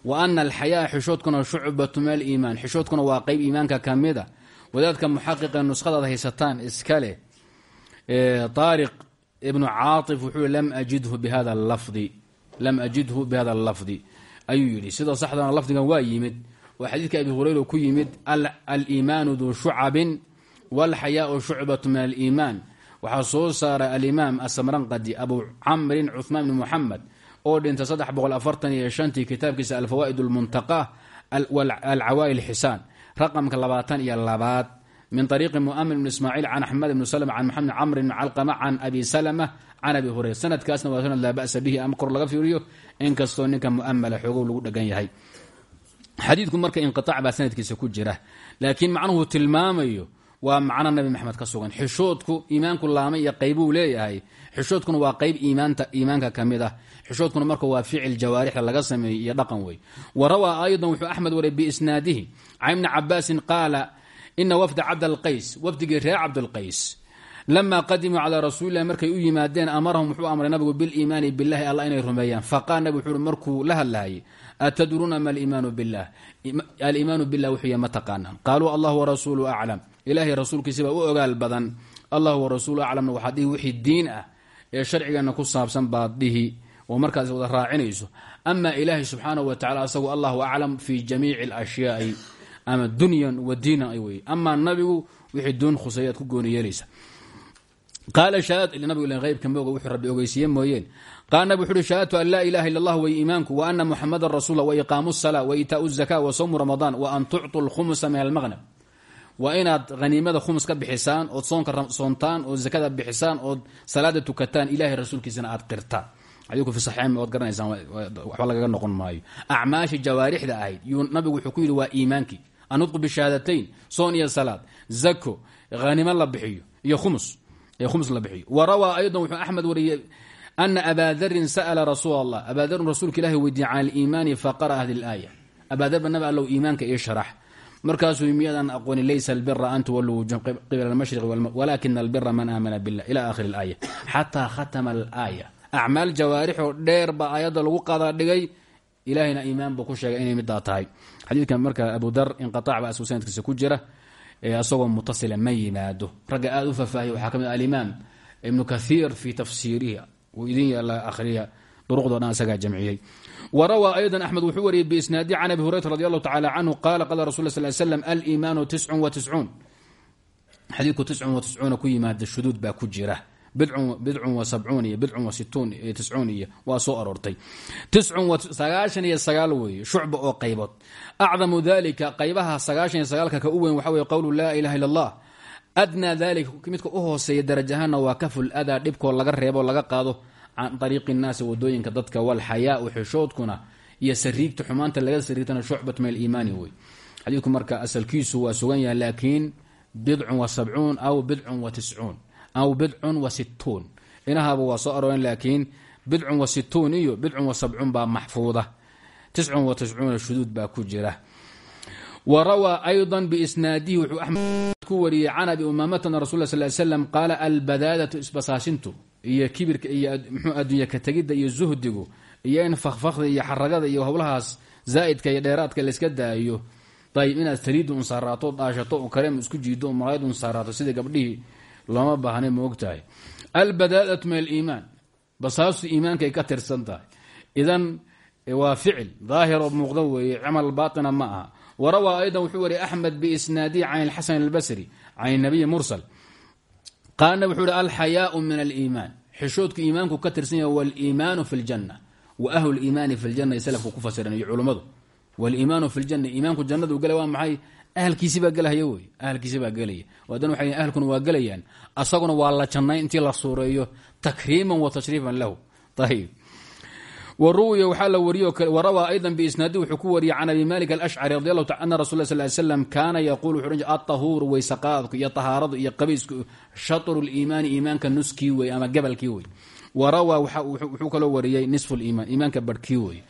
Wa ana alxayaaa xishoodkuna shucbatu min aliimaan xishoodkuna waa qayb iimaanka ka mida wadaadka muxaqiqa nuskhadaad haysataan iska leh taariq ibnu caaif wuxuu lam ajidhu bihada lafdi. Lam ajidhu bihada allafdi ayuu yidhi sidoo saxdana lafdigan waa yimid. Oo xadiidka abi hurayra ku yimid aliimaanu duu shucabin walxayaau shucbatu min aliimaan waxaa soo saaray alimaam asamranqadi abu camrin cuhmaan bni muxamed oo dhintay saddex boqol afartan iyo shantii kitaabkiisa alfawaa'id almuntaqa alcawaa'il xisaan raqamka labaatan iyo labaad min ariiqi muamin bn ismaaciil can axmed bn slm can maxamed camr bn calqama can abi salma can abi hurayra. Sanadkaasna waa sanad laa ba'sa bihi ama kor laga fiiriyo inkastoo ninka muamala xoogow lagu dhegan yahay. Xadiidku marka inqiaac baa sanadkiisa ku jira laakiin macnuhu tilmaamayo waa macno nabi maxamed ka sugan. Xishoodku iimaanku laamay iyo qaybuu leeyahay. Xishoodkuna waa qayb iimaanka ka mid ah. Xishoodkuna marka waa ficil jawaarixda laga sameeyey iyo dhaqan wey wa rawaa aydan wuxuu axmed waray biisnaadihi. Can ibni cabaasin qaala ina wafda cabdalqays wafdigii reer cabdalqays lama qadimuu calaa rasuulilah markay u yimaadeen amarahum wuxuu amray nabigu biliimaani billahi alla inay rumeeyaan. Faqaal nabig wuxuu markuu la hadlayay atadruuna ma aliimaanu billah aliimaanu billah wuxuu yahay ma taqaanaan. Qaaluu allah warasuulu aclam ilaahay rasuulkiisibaa u ogaal badan. Allah warasuulu aclamna waxaad dhihi wixii diin ah ee sharcigeena ku saabsan baad dhihi oo markaas wada raacinayso. Ama ilaahay subxaanahu wa tacala asagu allahu aclam fi jamiici alashyaai ama dunyan wa diinan ay weye amaa nabigu wixii duun khuseeyaad ku gooni yeelaysa. Qaala shahaad nabigu ilan heybka mooga wuxuu rabbi ogeysiiye mooyeen. Qaala nabig wuxu uhi shahadtu an laa ilaha illa allah way iimaanku wa ana muxamadan rasuula wa iqaamu salaa wa itaau zaka wa sawmu ramadaan wa an tuctu lkhumusa min almaqnam waa inaad haniimada khumus ka bixisaan ood soonka soontaan ood zakada bixisaan ood salaada tukataan ilahay rasuulkiisana aad qirtaan xadiidku fi saxiixayn waad garanaysaan waxba lagaga noqon maayo. Acmaasha jawaarixda ahayd yuu nabigu wuxuu ku yidhi waa iimaankii. Anudqu bishahaadatayn soon iyo salaad zako hanimo la bixiyo iyo khumus khums la bixiyo. Wa rawaa aydan wuxuu axmed wariyey ana abaa darin sa'la rasuul allah abaa darin rasuulka ilahi weydiiyey can aliimaani faqara hadi laaya abaa dar ba nabi allow iimaanka markaasuu miyadaan aqooni laysa albira an tuwaluu wujuh qibla almashriqi walakina albira man aamana billah ila akhiri alaaya. Xataa khatama alaaya. Acmaal jawaarixoo dheer baa aayadda lagu qadaa dhigay. Ilahayna iimaan buu ku sheegay inay midaa tahay. Xadiidkan marka abu dar inqitaac baa asuu sanadkiisa ku jira isagoo mutasila ma yimaado. Ragga aada u faahfaahiya waxaa ka mid alimaam ibnu kathiir fi tafsiirihi. Uu akhriya wa rawaa aydan axmed wuxuu wariyey biisnaadi can abi hurayrata radi allahu tacala canhu qaala qala rasul aliimaanu tiscun wa tiscuun xadiidku tiscun wa tiscuuna ku yimaada shuduud baa ku jira. Bidcun wa sabcuun iyo bidcun wa situun iyo tiscuun iyo waa soo aroortay. Tiscun sagaashan iyo sagaal weeye shucba oo qaybood. Acdamu dalika qaybaha sagaashan iyo sagaalka ka u weyn waxa weye qowlu laa ilaha illa allah. Adnaa dalika midka u hooseeya darajahaana waa kaful laga reebo laga qaado can ariiqi nnaasi waddooyinka dadka walxayaau xishoodkuna iyo sariigta xumaanta laga sariigtana shucbat min aliimaani wey xadiidku marka asalkiisu waa sugan yahay laakiin bidcun wa sabcuun aw bidcun wa tiscuun aw bidcun wa situun inahaaba waa soo arooren laakiin bidcun wa situun iyo bidcun wa sabcuun baa maxfuuda. Tiscun wa tiscuuna shuduud baa ku jira. Wa rawaa ayضa biisnaadihi wuxuu axmed ku wariyey can abi umaamata rasul sal slam qaala albadaadatu isbasaasintu iyo kibirka iyo mxuu adduunya ka tegidda iyo zuhdigu iyo in fakfakda iyo xaragada iyo howlahaas zaa'idka iyo dheeraadka layska daayo. Ayb inaad saliidda un saaraato dhaashato kareem isku jiido marayd un saaraato sidai gabdhihii looma baahnay ma ogtahay. Albadaadatu min aliimaan basaastu iimaankay ka tirsan tahay. Idan waa ficil daahir oo muuqda weeye camal baatina ma aha. Warawaa aydan wuxuu wariyay axmed biisnaadihi can ilxasan albasri can nabiyi mursal. Qaala wuxuu hi alxayaau min aliimaan xishoodku iimaanku ka tirsan yahay waliimaanu fi ljanna wa ahlu liimaani fi ljanna ay salafku ku fasiran iyo culummadu waliimaanu fi ljanna iimaanku jannadu gala waa maxay? Ahalkiisibaa gelahaya wey. Ahalkiisibaa gelaya adan waxay ahalkuna waa gelayaan asaguna waa la jannay intii la suureeyo takriiman wa tashriifan lahu. Ayib wa ruwiya waxaa la wariyo warawaa aydan biisnaadi wuxuu ku wariyey can abi malik alashcari radi allahu taala ana rasul sal ly slam kaana yaquul wuxu ohan atahuuru waysaqaadku iyo tahaaradu iyo qabaysku shatru liimaani iimaanka nuskii wey ama gabalkii wey warawaa wuxuu kaloo wariyey nisfu liimaan iimaanka barhkii wey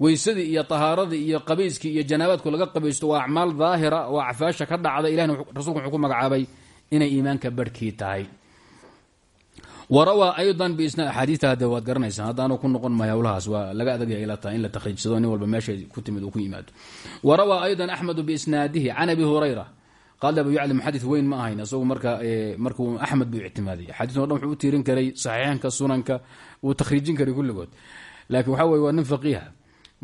weysadii iyo tahaaradii iyo qabayskii iyo janaabaadku laga qabaysto waa acmaal daahira oo acfaasha ka dhacda ilahna rasulku magacaabay inay iimaanka barhkii tahay warawaa aydan biisnaad axaadiista hadde waad garanaysaan haddaanu ku noqon maayo howlahaas waa laga adagya ila tahay in la takhriijsado nin walba meeshay ku timid uu ku yimaado warawaa aydan axmedu biisnaadihi can abi hurayra qaal abu yacli muxadis weyn ma ahayn isagu marka markuu axmed buu ictimaaday axaadiis o dhan wuxuu u tiirin karay saxiixanka sunanka wuu takhriijin karay kulligood laakiin waxaa weye waa nin faqiiha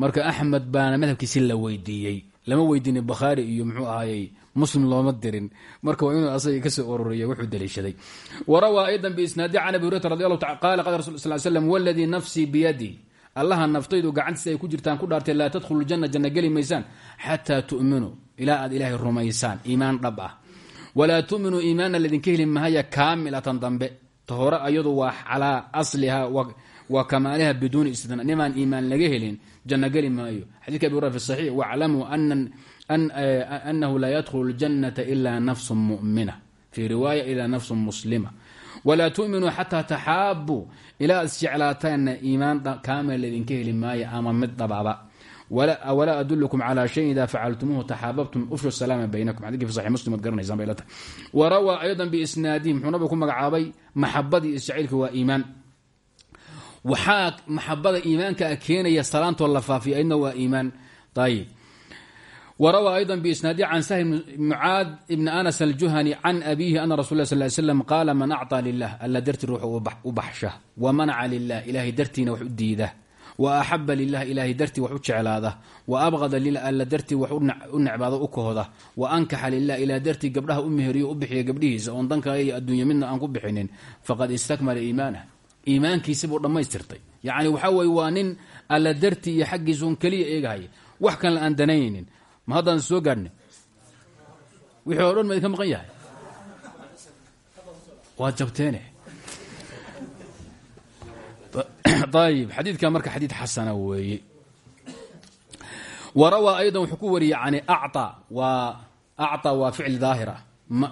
marka axmed baana madhabkiisi la weydiiyey lama weydiinin bakhaari iyo muxuu ahaayey muslim looma dirin. Marka waa inuu asaga ka soo ororiya wuxuu daliishaday. Warawaa aydan biisnaadi can abi hurayra radi allahu taala qala qala rasul sal slam waladii nafsii biyadi allaha naftaydu gacantiisa ay ku jirtaan ku dhaartay laa tadkhulu janna janna geli maysaan xataa tu'minuu ilaa aad ilaahay rumaysaan. Iimaan dhab ah. Walaa tu'minuu iimaana ladinka heli mahaya kaamilatan dambe. Ta hore ayadu waa calaa asliha waa kamaaliha biduuni istidna nimaan iimaan laga helin janna geli maayo. Xadidka abi hurayra fi saxiix waclamuu anahu laa yadkhulu ljannata ila nafsu mumina fii riwaaya ila nafsu muslima walaa tu'minuu xataa taxaabuu ilaa isjeclaataanna iimaan kaamil laydinka heli maayo ama mid dhababa adulkum calى shayin ida facaltumuuhu taxaababtum ufshu salaama baynakum xadidki fi saxi muslim ad garanaysaan bay la tahay warawaa aydan biisnaadihi muxuu nabigu ku magacaabay maxabadii isjacaylka waa iimaan waxaa maxabada iimaanka keenaya salaantoo la faafiya aydna waa iimaan ayib warawaa ayda biisnaadi can sahl mucaad ibni anas aljuhani can abiihi ana rasul sal l slam qaala man acطaa lilah alla dartii ruuxu u baxsha wamanaca lilah ilaahay dartiina wax u diida wa axaba lilah ilaahay dartii wax u jeclaada wa abqada lilah alla dartii wax u necbaado u kahooda wa ankaxa lilah ilah dartii gabdhaha u meheriyo u bixiya gabdhihiisa oon danka iyo adduunya midna aan ku bixinin faqad istakmala iimaanah iimaankiisi buu dhammaystirtay yacni waxaa weye waa nin alla dartii iyo xaggiisa un keliya wax kanla ma haddaan soo gaadhna wixii oo dhan ma idinka maqan yahay. Waad jabteene. *clears throat* Ayib xadiidka marka xadiid xasana weeye. Warawaa aydan wuxuu ku wariyey yani acطa waa acطa waa ficil daahira.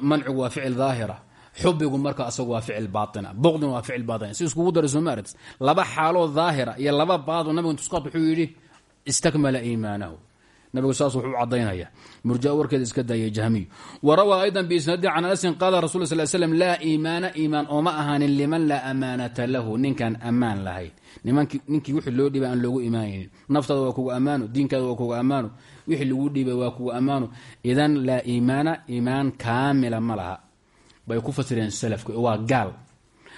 Mancigu waa ficil daahira. Xubigu marka asagu waa ficil baaina boqdin waa ficil baaina si iskugu dara soo maaragtis laba xaaloo daahira iyo laba baado nabiga intusqaad wuxuu yidhi istakmala iimaanahu nabigu saas wuxuu u cadaynaya murja warkeeda iska daaya jahmiyu warawaa aydan biisnaadi can anasin qaala rasul sal slm laa iimaana iimaan ooma ahaanin liman laa amaanata lahu. Ninkaan ammaan lahayn ninkii wixii loo dhiibay aan loogu imaanaynin naftaada waa kugu ammaano diinkaada waa kugu ammaano wixii lagu dhiibay waa kugu ammaano idan laa iimaana iimaan kaamila ma bay ku fasireen salafku waa gaal.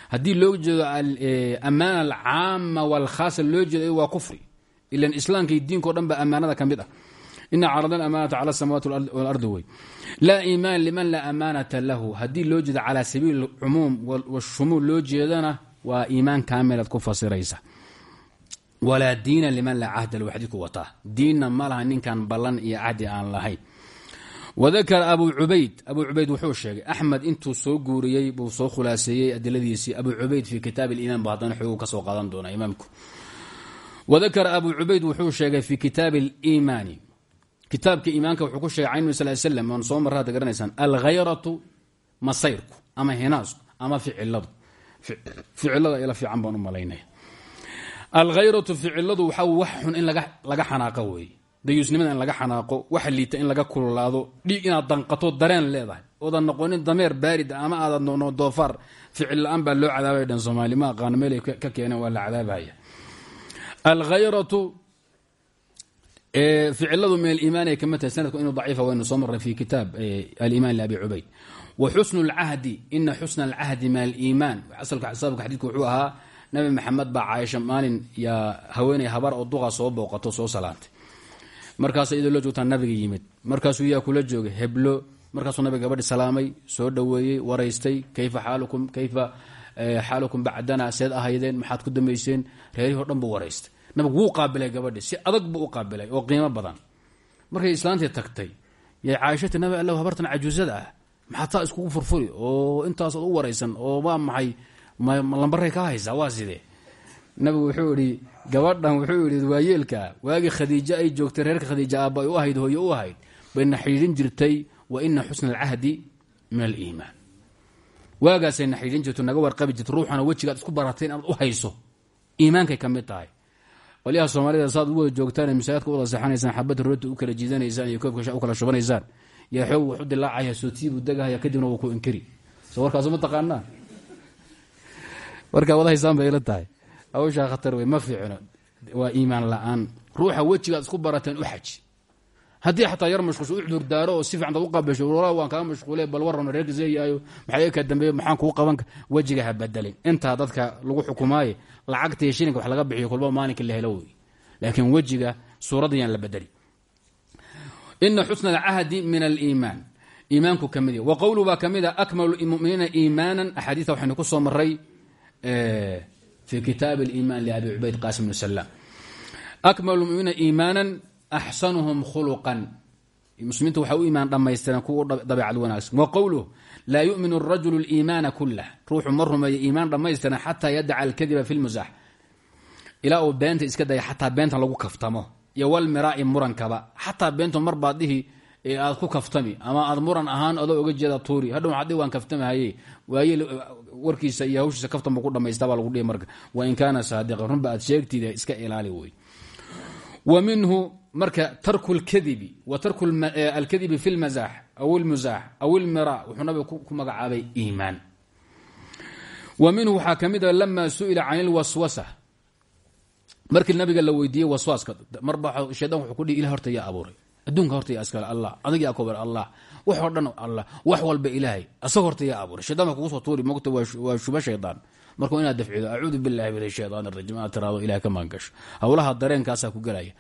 Haddii loo jeedo ammaana alcaama walkhaasa loo jeedo waa kufri. Ilan islaamkay diinko dhan ba ammaanada ka ah ina carada amaanata cala samawati walardi wey laa iimaan liman laa amaanata lahu haddii loo jeedo calaa sabiili cumuum washumuul loo jeedana waa iimaan ku fasiraysa walaa diina liman laa cahda lahu xadiidku wataa diinna ma laha ninkan ballan iyo cahdi aan lahayn wadakara abu cubayd abu cubayd wuxuu sheegay axmed intuu soo guuriyey buu soo khulaaseeyey adiladiisii abu cubayd fi kitaab ilimaan bu haddana xoogu ka soo qaadan doonaa imaamku wadakara abu cubayd wuxuu sheegay kitaabka iimaanka wuxuu ku sheegay can sal slam aan soo marra hadda garanaysaan alkhayratu masayrku ama hinaasku ama ficiladu ficilada ila fiican baan u malaynaya. Alkhayratu ficiladu waxaa wax xun in laga xanaaqo weeye. Dayuusnimada in laga xanaaqo waxa liita in laga kululaado dhiig inaad danqato dareen leedahay. Oodan noqonin dameer baarid ama aadan noqno doofaar. Ficil la'aan baa loo cadaabaya dhan soomaali ma aqaano meelay ka keeneen waa la cadaabaya. Alkhayratu ficiladu min aliimaan ay ka mid tahay sanadku inuu daciifa waynu soo marray fi kitaab aliiman liabi cubayd. Wa xusnu lcahdi ina xusna alcahdi min aliimaan. Asalka sababka xadiidku wuxuu ahaa nabi maxamed baa caaisha maalin yaa haweeney habar oo duqa soo booqato soo salaantay. Markaas iyadoo loo joogtaa nabiga yimid. Markaasuu yaa kula joogay heblo. Markaasuu nabiga gabadhi salaamay soo dhoweeyey waraystay. Kayfa xaalukum kayfa xaalukum bacdana seed ahaydeen maxaad ku dambayseen reerihii o dhan buu waraystay nabigu wuu qaabilay gabadhi si adag buu u qaabilay oo qiimo badan. Markay islaantii tagtay yay caaishati nabi alla habartan cajuusada ah. Maxaad saa iskugu furfuri? Oo intaasood u waraysan oo waa maxay? Lambaray ka haysaa? Waa sidee? Nabigu wuxuu idhi gabadhan wuxuu idhi waayeelka waagii khadiijo ay joogtay reerka khadiija aabba ay u ahayd hooye u ahayd. Bayna xidhiidhin jirtay wa ina xusna alcahdi min aliimaan waagaasayna xidhiidhin jirto naga warqabi jirta ruuxana wejigaad isku baratay inaad u hayso. Iimaankay ka mid tahay qolyaha soomaalida saad u wada joogtaan masaajidka wada seexanaysaan xabadda roota u kala jiidanaysaan iyo koobka sha u kala shubanaysaan yaa xoog wax u dilaacaya sootiibuu degahaya kadibna wuu ku inkiri. Soo warkaasu ma taqaanaa? Warkaa wada haysaan bay ila tahay. Hawshaa khatar wey ma fiicno. Waa iimaan la'aan. Ruuxa wejigaad isku barateen u xaji haddii xataa yar mashquulsho u cudurdaaro oo si fiicanta u qabasho wala waan kaa mashquule bal warrano reerka seeyaayo maxay ka dambeeye maxaan kuu qaban wejiga ha badelin intaa dadka lagu xukumaaye lacagta iyo shilinka wax laga bixiyo kulba maalinka la helo wey. Laakiin wejiga suuradda yaan la bedeli ina xusna alcahdi min aliimaan. Iimaanku ka mid wa qowlu baa ka mid a akmalu muminiina iimaanan. Axaadiia waxaynu ku soo maray fi kitaab اliiman labi cubayd qasim bn salam akmalu muminiina iimaanan axsanhum khulqan muslimiinta waxay u imaan dhammaystiran kuwa dabeecad wanaagsan wa qowluhu laa yuminu rajulu liimaana kulah ruuxu ma rumeeyo iimaan dhammaystiran xataa yadaca alkadiba fi lmusax ilaa uu beenta iska daya xataa beentan lagu kaftamo iyo walmiraai murankaba xataa beentu mar baad dhihi aad ku kaftami ama aad muran ahaan adoo oga jeeda tuuri hadhow adi waan kaftamahaye waaye warkiisa iyo hawshiisa kaftanba ku dhamaystabaa lagu dhihi marka wain kaana saadiqan runba aad sheegtid iska ilaali wey wa minhu marka tarku lkadibi wa tarku alkadibi fi lmasaax aw lmusaax aw ilmiraa wuxuu nabiga ku magacaabay iimaan. Wa minhu waxaa ka mid a lama su'ila can ilwaswasa markii la weydiiyey waswaaska marba shaydan wuxuu ku dhihi ilah horta yaa abuuray. Adduunka horta yaa iskale allah. Adag yaa kobar allah. Wax oo allah. Wax walba ilaahay. Asaga horta yaa abuuray. Shaydan baa kugu soo tuuri mogta waa shuba shaydaan markuu inaad dafcido acuudu billahi min ashaytaan arajim aad tiraado ilahay ka maangasho. Howlaha ku gelaya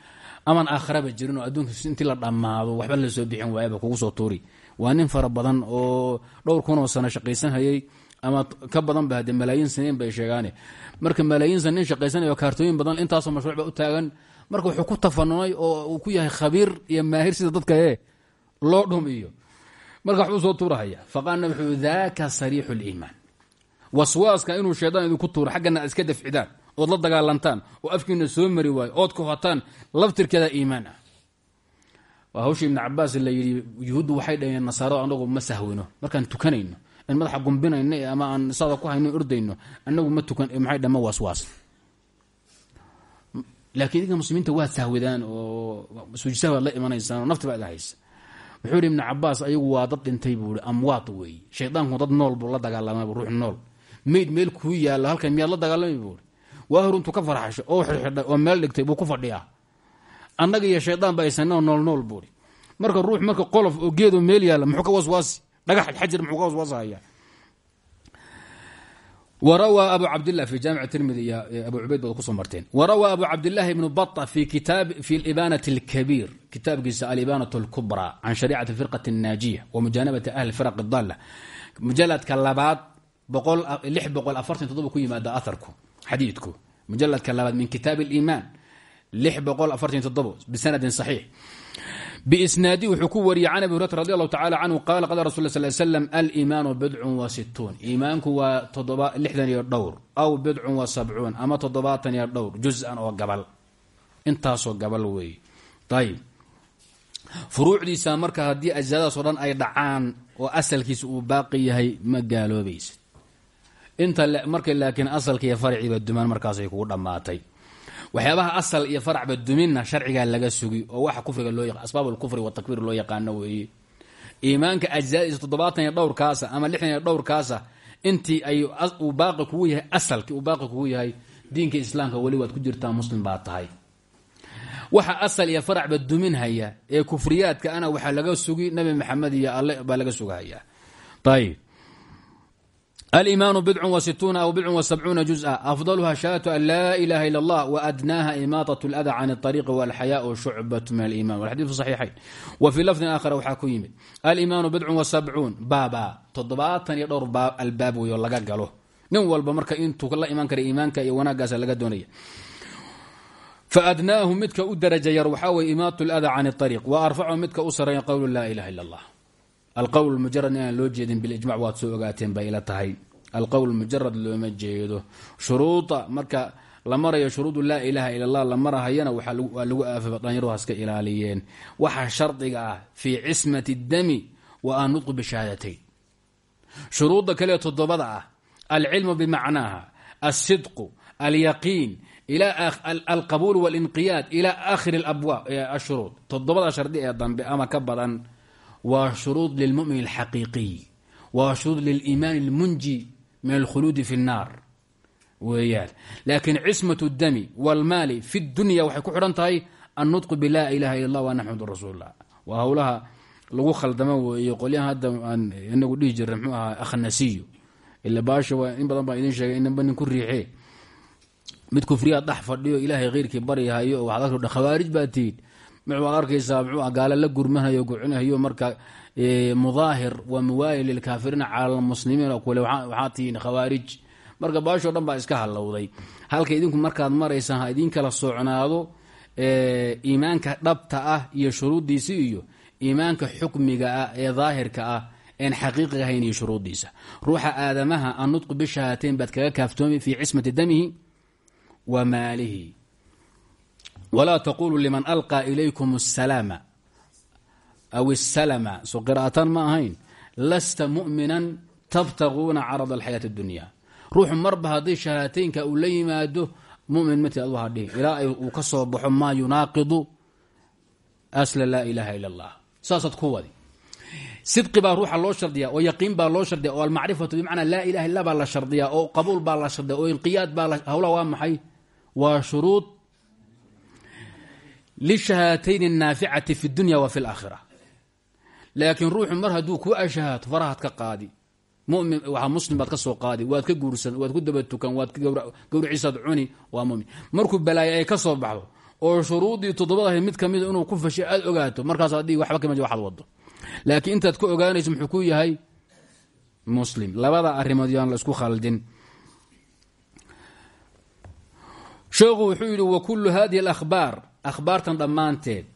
aman aakharaba jirin oo adduunka intii la dhammaado waxba la bixin waayaba kugu soo tuuri. Waa nin fara badan oo dhowr kun oo sano shaqaysan hayay ama ka badan ba hadee malaayiin saniin bay sheegaane. Marka malaayiin sanin shaqaysanayo kaartooyin badan intaasoo mashruuc ba u taagan marka wuxuu ku tafanunay oo uu ku yahay khabiir iyo maahir sida dadka ee loo dhumiyo. Marka waxbuu soo tuurahaya. Faqaana wuxuu daaka sariixu liimaan waswaaska inuu shaydaan idinku tuuro xaggana iska dafcidaan ood la dagaalantaan oo afkiina soo mari waayo ood kuhataan laftirkeeda iimaan ah waa hawshii ibni cabaas la yidhi yuhuuddu waxay dhaheen nasaarada anagu ma sahwino. Markaan tukanayno in madaxa gumbinayno ama aan saada ku hayno ordayno anagu ma tukan maxay dhama waswaas laakiin idinka muslimiinta waad sahwidaan oo suujisah waad la imanaysaan oo nafti baa ida haysa. Wuxuu yidhi ibni cabaas ayagu waa dad dhintay buu i amwaad weeye shaydaanku dad nool buu la dagaalamay ruux nool. Mayd meel kuu yaallo halkan miyaad la dagaalamay? buui waa hor intuu ka farxashay oo xirxidhay oo meel dhigtay buu ku fadhiyaa annaga iyo shaydaan ba aysanoo nool nool buui marka ruux marka qolof oo geedo meel yaalla muxuu ka waswaasi dhagax xajir muxuu ka waswaasahaya wrawى abu cabdlah fi jaamic tirmidi iyo abu cubayd baad kusoo marteen warawى abu cabdilaahi bnu baطa fi ibanat اlkabiir kitaabkiisa alibanat اlkubra can sharicat firqat الnaajiya wa mujaanabati ahli firaq اdala mujaladka labaad ku yimaada aharku xadiidku mujaladka labaad min kitaab اliiman bisanadin صaxiix bisnaadi wuxuu ku wariyey can abi hurata radi allahu tacala canhu qaala qala rasul sl slm aliimaanu bidcun wa situun iimaanku waa lixdan iyo dhowr aw bidcun wa sabcuun ama toddobaatan iyo dhowr juz-an oo gabal. Intaasoo gabal weeye ayib furuucdiisa marka haddii ajsaadaasoo dhan ay dhacaan oo asalkiisa uu baaqi yahay ma gaaloobaysa inta markay laakiin asalka iyo farciiba dumaan markaasay kugu dhammaatay. Waxyaabaha asal iyo faracba duminna sharcigaa laga sugi oo waxa kufriga loo asbaab lkufri watakbiir loo yaqaano weeye iimaanka ajzaadiisa toddobaatan iyo dhowrkaasa ama lixdan iyo dhowrkaasa intii ay baaqi kugu yahay asalkii uu baaqi kugu yahay diinka islaamka weli waad ku jirtaa muslim baa tahay. Waxa asal iyo faracba duminhaya ee kufriyaadka ana waxaa laga sugi nabi maxamed iyo alle baa laga sugahaya ayb alimaanu bidcun wa situuna aw bidcun wa sabcuuna juزa afdaluha shahaadatu an laa ilaha ila اllah waadnaaha imaaطaة اlada can اطariiqi walxayaau shucbat min aliman walxadiidu صaxiixayn wa fii lafdin aakhara waxaa ku yimid alimaanu bidcun wa sabcuun baaba toddobaatan iyo dhowr albaab wey oo laga galo nin walba marka intuu la imaan kara iimaanka iyo wanaaggaasa laga doonaya faadnaahu midka u daraja yar waxaa weye imaat اlada can اطariiq wa arfachu midka u sareeya qowlu laa ilaha ila اllah alqowl mujarad inaan loo jeedin bilijmac waad soo ogaateen bay ila tahay alqowl mujarad looma jeedo shuruuda marka la marayo shuruudu laa ilaaha ila allah la marahayana waa lagu aafay dhalinyaradu haska ilaaliyeen waxaa shardiga ah fii dami wa an nudqu bishahaadatayn shuruudda kale toddobada ah alcilmu bimacnaaha alsidqu alyaqiin alqabuul walinqiyaad ila akhiri ashuruud toddobada shardi ee dambe ama ka badan waa shuruud lilmumin alxaqiiqiy waa shuruud liliimaan almunji min alkhuluudi fi اnnaar weeyaan laakiin cismat اdami wاlmaali fi اdunya waxay ku xidhan tahay annutqu bilaa ilaha illa allah wa ana xamdu rasuullah waa howlaha lagu khaldamo weeye qolyaha hadda aan inagu dhihi jirna mxuu ahaa akhnasiyo ila baasha in badan baa idin sheegay inanba nin ku riixee mid kufriyaa dhex fadhiyo ilaahay keyrkii baryahayo waxaad ark khawaarij baa tiid muxuad arkaysaa mxuu gaala la gurmanayo gucinayo marka mudaahir wa muwaali lilkaafiriina cala lmuslimiin kule waxaa tihiin khawaarij. Marka baashoo dhan baa iska halowday halka idinku markaad maraysaan ha idin kala socnaado iimaanka dhabta ah iyo shuruuddiisi iyo iimaanka xukmiga ah ee daahirka ah een xaqiiqiga ahayn iyo shuruuddiisa. Ruuxa aadamaha annutqu bishahaatayn baad kaga kaaftoomi fii cismati damihi wa maalihi walaa taquluu liman alqaa ilaykum asalaama aw isalama soo qiraa'atan ma ahayn lasta mu'minan tabtaguuna carada alxayaati addunya ruuxu marba haddii shahaataynka uu la yimaado mumin mati adu hadhihi ilaa uu ka soo baxo maa yunaaqidu asla laa ilaaha ila allah saasaad ku wadi sidqi baa ruuxa loo shardiya oo yaqiin baa loo shardiya oo almacrifatu bimacnaa laa ilaha illa baa la shardiya oo qabuul baa la shardiya oo inqiyaad baa hawlaha waa maxay waa shuruud lishahaatayn الnaaficati fi اdunya wa fi اlaakhira laakiin ruuxu mar hadduu ku ashahaato farahaad ka qaadi mumin waa muslim baad ka soo qaadi waad ka guursan waad ku daba tukan waad gawriciisaad cuni waa mumin markuu balaayo ay ka soo baxdo oo shuruuddii toddobadahay mid kamida inuu ku fashay aad ogaato markaas adii waxba kama waxaad wado laakiin intaad ka ogaanayso muxuu ku yahay muslim labada arrimood yaan la isku khaldin sheekhu wuxuu yidhi wa kullu hadihi alakhbaar akhbaartan dhammaanteed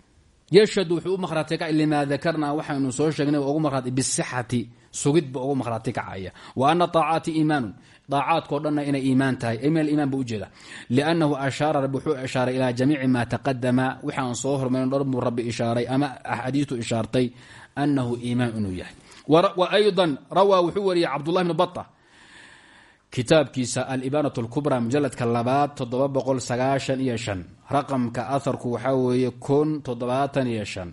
yashhadu wuxuu u makhraatay kac limaa dakarnaa soo sheegnay ugu makhraatay bisixati sugidba ugu makhraati kacaya wa ana aacaati iimaanun daacaadkao dhanna inay iimaan tahay min aliimaan bu ujeeda liannahu ashaara rabbi wuxuu ishaaray ilaa maa taqadama waxaan soo hormarin dhan buu rabbi ishaaray ama axaadiistu ishaartay annahu iimaan inuu yahay wa ayضa rawaa wuxuu wariyey cabdullahi bnu bata kitaabkiisa alibaanat اlkubra mujaladka labaad toddoba boqol sagaashan iyo raqamka aharku waxaa weeye kun toddobaatan iyo shan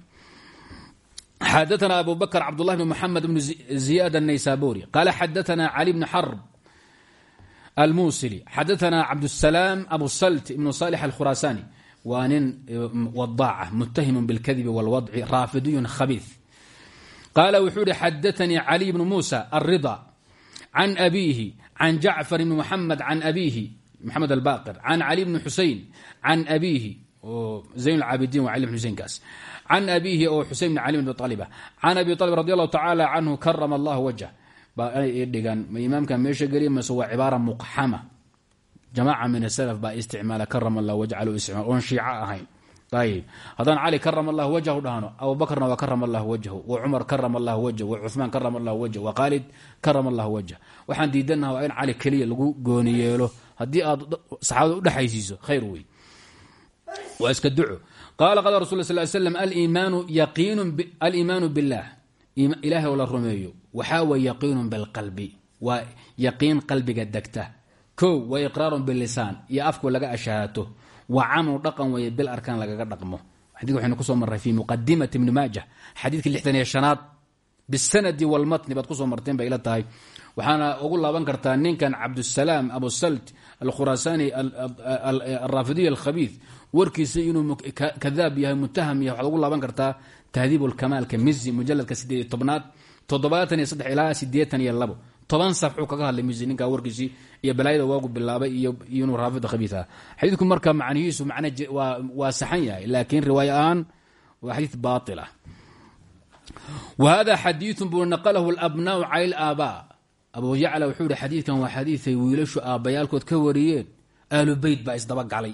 xadaثna abu bakr cabdالlah bn mxamed bn ziyad الnaysaburi qala xadaثna cali bn xarb almusili xadaثna cabdالsalaam abu salt ibn salix alkhurasani waa nin wadaaca mutahimu bاlkadibi wاlwadci raafidiyun khabiiث qaala wuxuu ihi xadaثanii cali bn musa الrida can abihi can jacfar bn mxamed can abihi mxamed albaqir can cali bn xusein can abihi oo zayn اlcaabidiin waa cali bn xuseinkaas can abihi oo xusein bn cali bn abi alib can abi alib radi allahu tacaala canhu karama allah wajh baa inay ii dhigan ma imaamka meesha geliya mase waa cibaara muqxama jamaaca min asalaf baa isticmaala karama allah wajh isticmaal oon shiico ahayn ayib haddaan cali karama allah wajhu dhahno abubakrna waa karama allah wajhu wa cumar karama allah wajh wa cuثmaan karama allah wajh wa khaalid karama allah wajh waxaan diidanaha waa in cali keliya lagu gooni yeelo haddii aad saxaabada udhexaysiiso khayr wey waa iska duco qaala qala rasul sl slm aliimaanu biاllah ilahay oo la rumeeyo waxaa way yaqiinu bilqalbi waa yaqiin qalbiga degta ko wa iqraaru bilisaan iyo afku laga ashahaato wa camalu dhaqan weeye bil arkaan lagaga dhaqmo. Xadika waxaynu ku soo marray fi muqadimati ibni maajah xadiidkii lixdan iyo shanaad bisanadi walmatni baad ku soo marteen bay ila tahay. Waxaana ugu laaban kartaa ninkan cabdusalaam abusalt alkhurasani alraafidiy alkhabiid warkiisa inuu kadaab yahay mutaham yahay waxaad ugu laaban kartaa tahdiib lkamaalka mizi mujaladka sideed iyo tobnaad toddobaatan iyo saddex ilaa sideetan iyo labo toban safxuu kaga hadlay mizi ninkaa warkiisii iyo balaayada waagu bilaabay iyo inuu raafida khabiid ah xadiidku marka macnihiisu man waa saxan yahay laakiin riwaaya ahaan waa xadiid baail ah. Wa buu naqalahu labnaau cala laabaa abu yacla wuxuu yihi xadiidkan waa xadiiday wiilashu aabbayaalkood ka wariyeen. Ahlu beyt baa isdabagalay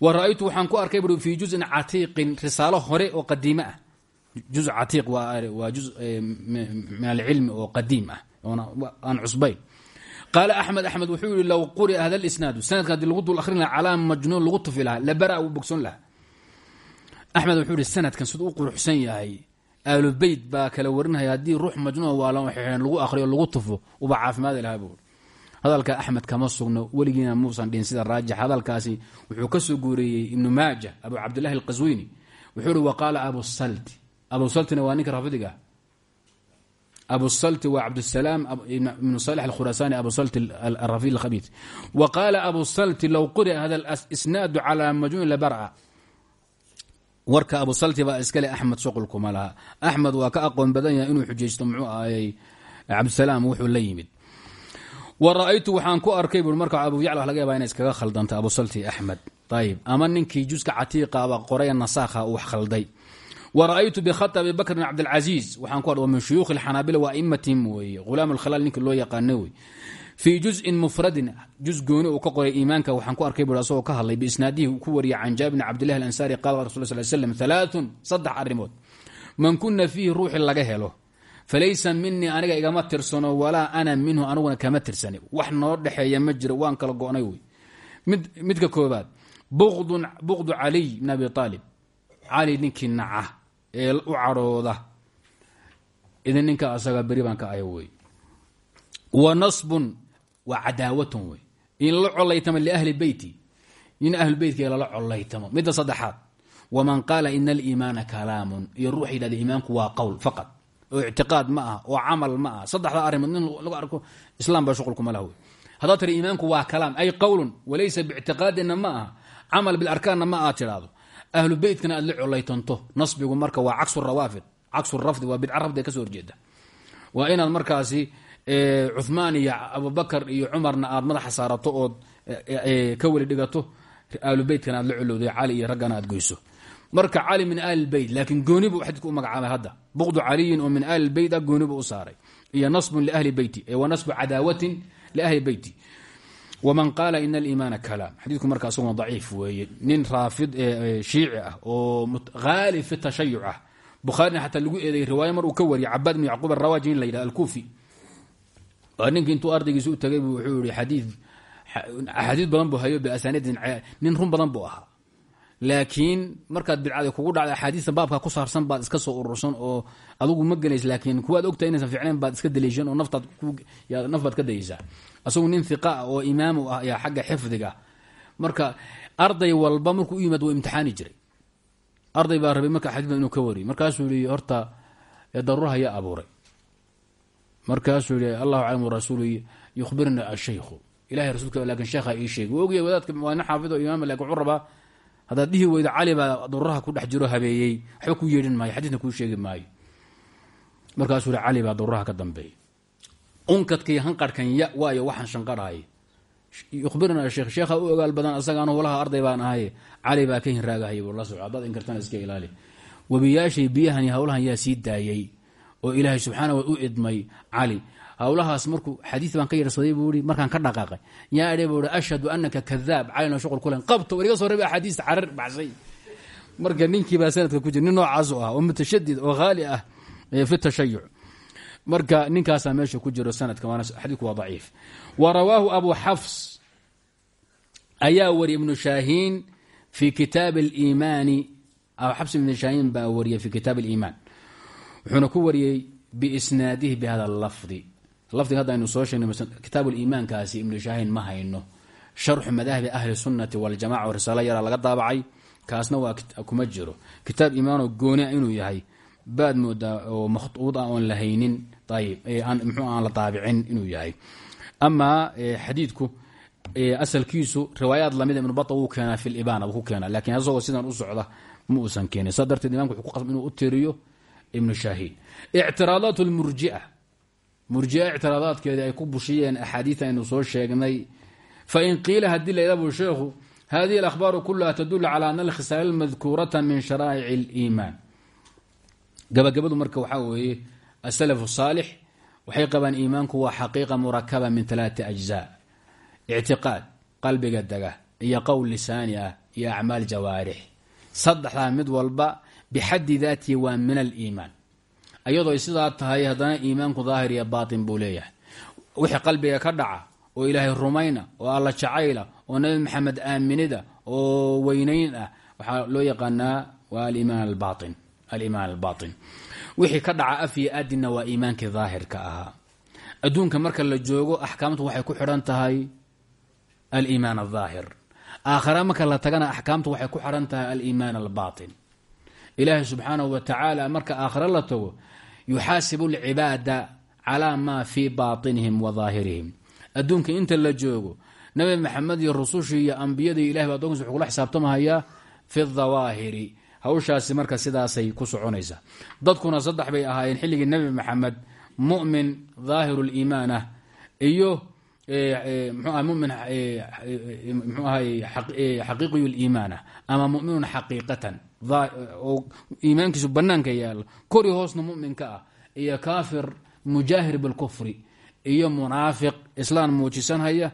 wa ra'aytu waxaan ku arkay bui fii juzin catiiqin risaalo hore oo qadiime ah. Juz catiiq waa juz min alcilmi oo qadiim ah aan cusbayn. Qaala axmed axmed wuxuu yihi low quri'a hada lisnaadu sanadkan haddii lagu dul akhrin laha calaa majnuun lagu tufi lahaa labara wuu bogson lahaa. Axmed wuxuu yihi sanadkan siduu u quruxsan yahay aalubeyt baa kala warinaya haddii ruux majnuun waa lagu akhriyo lagu tufo uba caafimaadi lahaa buui hadalka axmed kama sugno weligiina muusan dhihin sida raajix. Hadalkaasi wuxuu ka soo guureeyey ibnu maaja abu cabdillahi alqaswini. Wuxuu ihi waqaala abu salti waa cabdusalaam ibnu salix alkhurasani abu salti arafid alkhabiid wa qaala abu salti low quri'a hada isnaadu calaa majnuun labarca warka abu salti baa iskale axmed shuqulkuma laha axmed waa ka aqoon badan yahay inuu xujaysto muxuu ahayey cabdisalaam wuxuu la yimid wa ra'aytu waxaan ku arkay bui marka abu yacla laga yaba ina iskaga khaldanta abu salti axmed ayib ama ninkii juska wax wa ra'aytu bikhati abi bakr bn cabdilcaziiz waxaan ku min shuyuukhi alxanaabila wa aimatihim weeye ghulaam alkhalaal ninkii loo yaqaano wey fii juzin mufradin juz gooni uu ka qoray iimaanka waxaan ku arkay bui asagoo ka hadlay biisnaadihi uu ku wariyay can jaabir bn cabdillahi alansaari qala rasul sl slm alaaun saddex arrimood man kuna fiihi ruuxi laga helo falaysa minii aniga igama tirsano walaa ana minhu aniguna kama tirsani wax noo dhexeeya ma jiro waan kala go'nay wey midka koobaad buqdu caliy bn abi aalib cali ninkii naca ee u cadhooda. Idin ninka asaga beri baan wey. Wa nasbun waa cadaawatun wey. In la colaytamo liahli beyti in ahlu beytka lala colaytamo midda saddexaad. Waman qaala ina aliimaana kalaamun. Iyo ruux yidhahda iimaanku waa qowl faqad. Oo ictiqaad ma ah oo camal ma ah saddexda arrimood nin lagu arko islaam baa shuqulkuma lah wey. Haddaad tiri iimaanku waa kalaam ay qowlun walaysa biictiqaadina ma aha. Camal bilarkaanna ma aad ahlu beytkana aad la colaytanto nasbigu marka waa cagsu rawaafid. Cagsu rafdi waa bidca rafdiga ka soo horjeeda. Waa inaad markaasi cuhmaan iyo abubakar iyo cumarna aad madaxa saarato ood ka weli dhigato ahlu beytkana aad la colowday cali iyo raggana aad goyso. Marka cali min ahli beyt laakiin gooni buu xadidku u magacaabay hadda. Buqdu caliyin oo min ahli beyt ah gooni buu u saaray. Iyo nasbun liahli beyti wa nasbu cadaawatin liahli beyti wman qaala ina aliimaana kalaam xadiidku marka asaguna daciif weeye nin raafid shiici ah oo haalib fi tashayuc ah bukhaarina xataa lagu eedeeyey riwaayo mar uu ka wariyay cabaad bn yacquub arawaji in la yidhah alkuufi waa ninkii intuu ardaygiisa u tagay bu wuxuu yihi xadii axaadiis badan buu hayo biasaniidin nin run badan buu ahaa laakiin markaad bidcada kugu dhacda axaadiista baabka ku saarsan baad iska soo urursan oo adugu ma gelays laakiin kuwaad ogtahay inaysan ficnayn baad iska daliishan oo naftaad naf baad ka dayeysaa asagu nin hiqa ah oo imaam u ah ayaa xagga xifdiga. Marka arday walba markuu u yimaad waa imtixaani jiray. Arday baa rabay marka xadiid inuu ka wariyo markaasuu yihi horta daruuraha yaa abuuray. Markaasuu yihi allahu aclam rasuulu yukhbirna ashaykhu ilahay rasulka laakiin sheekha ii sheegay. Wuu ogyahay wadaadka waa nin xaafid oo imaam laakiin wuxuu rabaa haddaad dhihi weydo cali baa daruuraha ku dhex jiro habeeyey. Waxba ku yeedhin maayo xadiidna kuu sheegi maayo. Markaasuu yihi cali baa daruuraha ka dambeeya unkadka iyo hanqarhkan ya waayo waxaan shanqarhaaya yukhbirna sheekh sheekha u ogaal badan asagaan walaha arday baan ahaye cali baa ka hinraagahaya buu la soco haddaad inkartana iska ilaali. Webiyaashay biyahan iyo hawlahan yaa sii daayey oo ilaahay subxaana wa u idmay cali hawlahaas markuu xadiid baan ka yarsaday buu i markaan ka dhaqaaqay. Yaa idhe buu i ashhadu anaka kadaab calina shuqul kulen qabto weliga soo reeba axaadiista carar baxsay. Marka ninkii baa sanadka ku jira nin noocaasu ah oo mutashadid oo haali ah fi tashayuc. Marka ninkaasaa meesha ku jiro sanadka waana xadiidku waa daciif. Wa rawaahu abu xafs ayaa wariyay ibnu shaahiin fi kitaab اliimaani abu xafs ibnu shaahiin baa wariyay fi kitaab اliimaan wuxuuna ku wariyey biisnaadihi bihada lafdi lafdiga hadda aynu soo sheegnay kitaab liimaankaasi ibnu shaahiin ma hayno. Sharxu madaahibi ahli sunnati waljamaca oo risaalo yaraa laga daabacay kaasna waa kuma jiro. Kitaab iimaanoo goonia inuu yahay baad moodaa oo makhtuud ah oon la ayib mxuu aan la daabicin inuu yahay. Amaa xadiidku asalkiisu riwaayaad lamida ibnu bata wuu keenaa fi libana ku keenaa lakiin asagoo sidan u socda ma uusan keenin. Saa darteed imamka wuxuu ku qasba inuu u tiriyo ibnu shaahiin ictiraadaat lmurjia murjia ictiraadaadkeedii ay ku bushiyeen axaadiid aynu soo sheegnay. Fain qiila haddii la yidhabu sheekhu hadihi alakhbaaru kulaha tadulu cala ana alkhisaal madkuurata min sharaa'ic اliimaan gabagabadu marka waxaa weeye asalaf saalix waxay qabaan iimaanku waa xaqiiqa murakaba min alaati ajza ictiqaad qalbiga dega iyo qowl lisaani ah iyo acmaal jawaarix. Saddexdaa mid walba bixaddi daatihi waa min aliimaan ayadoo sidaa tahay haddana iimaanku daahir iyo baatin buu leeyahay. Wixii qalbiga ka dhaca oo ilaahay rumayna oo alla jacayla oo nabi maxamed aaminida oo weynayn ah waxaa loo yaqaanaa waa alimaan albaain alimaan albaatin. Wixii ka dhaca af iyo adinna waa iimaankii daahirka ahaa. Adduunka marka la joogo axkaamtu waxay ku xidhan tahay aliimaan aldaahir. Aakhara marka la tagana axkaamtu waxay ku xidhan tahay aliimaan albaatin. Ilaahay subxaanahu wa tacaala marka aakhare la tago yuxaasibu alcibaada calaa maa fii baatinihim wa daahirihim. Adduunka inta la joogo nabi maxamed iyo rusushii iyo ambiyadii ilahay ba adonkiisa wuxuu kula xisaabtamahayaa fi dawaahiri. Hawshaasi marka sidaasay ku soconaysaa dadkuna saddex bay ahaayeen xilligii nebi maxamed mumin daahiru liimaan ah iyo mxuah mumin mxuu ahay xaqiiqiyu liimaan ah ama muminun xaqiiqatan oo iimaankiisu banaanka yaalo kori hoosna muminka ah. Iyo kaafir mujaahir bilkufri iyo munaafiq islaan muujisanhaya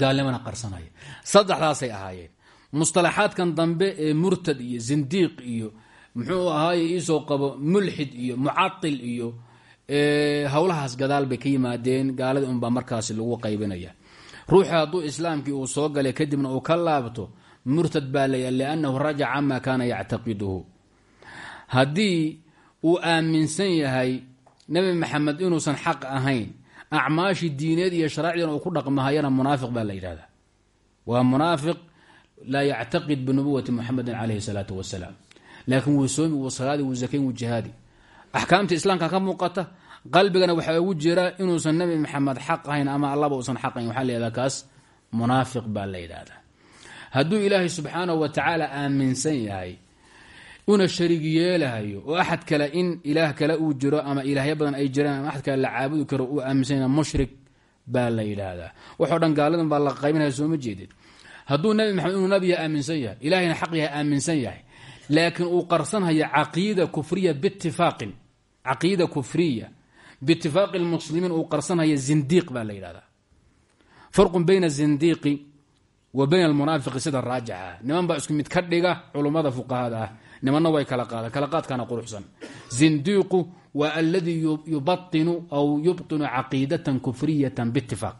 gaalnimana qarsanhaya. Saddexdaasay ahaayeen. Mustalaxaadkan dambe ee murtad iyo zindiiq iyo muxuu ahaaye iisoo qabo mulxid iyo mucatil iyo howlahaas gadaal bay ka yimaadeen. Gaaladii unbaa markaasi lagu qaybinaya ruuxi hadduu islaamkii uu soo galay kadibna uu ka laabto murtad baa laya liannahu rajaca ma kaana yactaqiduhu. Haddii uu aaminsan yahay nebi maxamed inuusan xaq ahayn acmaashii diineed iyo sharaacdiina uu ku dhaqmahayana munaafiq baa la yidhahdaa. Waa munaafiq laa yactaqid binubuwati muxamedin caleyhi salaatu wasalaam laakiin wuu soomi wuu salaadi wuu zakayn wuu jihaadi. Axkaamta islaamka ka muuqata qalbigana waxaa ugu jira inuusan nebi maxamed xaq ahayn ama allaba uusan xaq ahayn. Waxaa la yihahdaa kaas munaafiq baa la yidhahdaa hadduu ilaahay subxaanahu wa tacaala aaminsan yahay una shariig yeelahayo oo axad kale in ilaah kale uu jiro ama ilaahyo badan ay jiraan ama axad kale la caabudi karo uu aaminsan yahay mushrik baa la yidhaahdaa. Waxoo dhan gaaladan baa la qaybinaya sooma jeedid hadduu nabi maxamed inuu nabiya aaminsan yahay ilahayna xaq yahay aaminsan yahay laakiin uu qarsanhayo caqiida kufriya biitifaaqin caqiida kufriya biitifaaqi lmuslimiin uu qarsanhayo zindiiq baa la yidhahdaa farqun bayna zindiiqi wa bayna almunaafiqi sida raajixa. Niman baa isku mid ka dhiga culummada fuqahada. Ah nimanna way kala qaadaan kala qaadkaana quruxsan. Zindiiqu waa aladii yubatinu aw yubطinu caqiidatan kufriyatan biitifaaq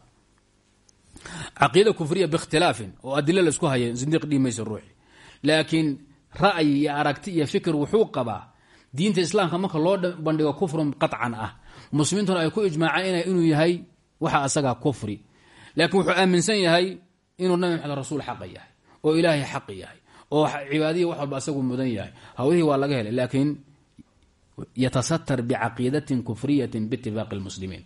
caqiida kufriya biikhtilaafin oo adilo la isku haya zindiiq maysa ruuxi. Laakiin ra'yi iyo aragti iyo fikir wuxuu qabaa diinta islaamka marka loo bandhigo kufrun qaطcan ah. Muslimiintuna ay ku ijmaaceen inuu yahay waxa asagaa kufri. Laakiin wuxuu aaminsan yahay inuu nabi maxamed rasuul xaqa yahay oo ilaahay xaq yahay oo cibaadihi wax walba asagu mudan yahay. Hawlihii waa laga helay laakiin yatasatar bicaqiidatin kufriyatin biitifaaqi lmuslimiin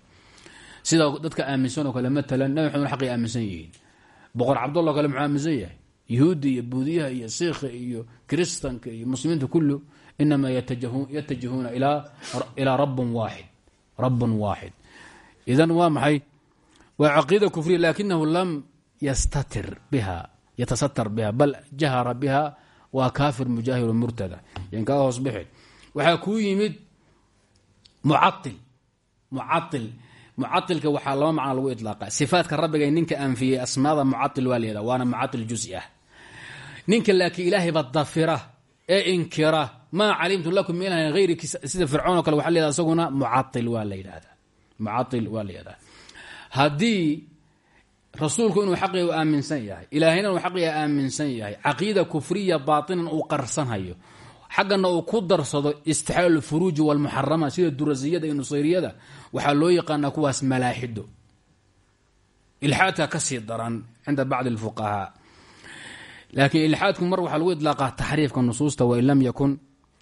sida dadka aaminsan oo kale matalan nabi maxamed xaqay aaminsan yihiin. Boqor cabdullah kale muxuu aaminsan yahay? Yahuudda iyo buudiyaha iyo siikha iyo kiristanka iyo muslimiinta kullu inamaa yatajahuuna ilaa rabbin waaxid rabbun waaxid idan waa maxay? Waa caqiida kufriya lakinahu lam yastatir biha yatasatar biha bal jahara biha waa kaafir mujaahir murtada. Yan kaa hoos bixi. Waxaa kuu yimid mucail mucail mucailka waxaa laba macna lagu ilaaqa sifaatka rabbiga ninka anfiyey asmaada mucail waa waana mucail juzi ah. Ninka laakiin ilaahayba dafira ee inkira maa calimtu lakum min ilahin hayri sida fircoon kale waxa la yhahda isaguna mucail waa la yidhahda mucail waa rasuulku inuu xaqiga u aaminsan yahay ilaahayna inuu xaqiga aaminsan yahay caqiida kufriya baatinan uu qarsanhayo xaggana uu ku darsado istixlaal furuuji walmuxarama sida durasiyada iyo nusayriyada waxaa loo yaqaanaa kuwaas malaaxido. Ilxaadka ka sii daran cinda bacdi alfuqahaa. Laakiin ilxaadku mar waxaa lagu idlaaqaa taxriifka nusuusta wain lam yakun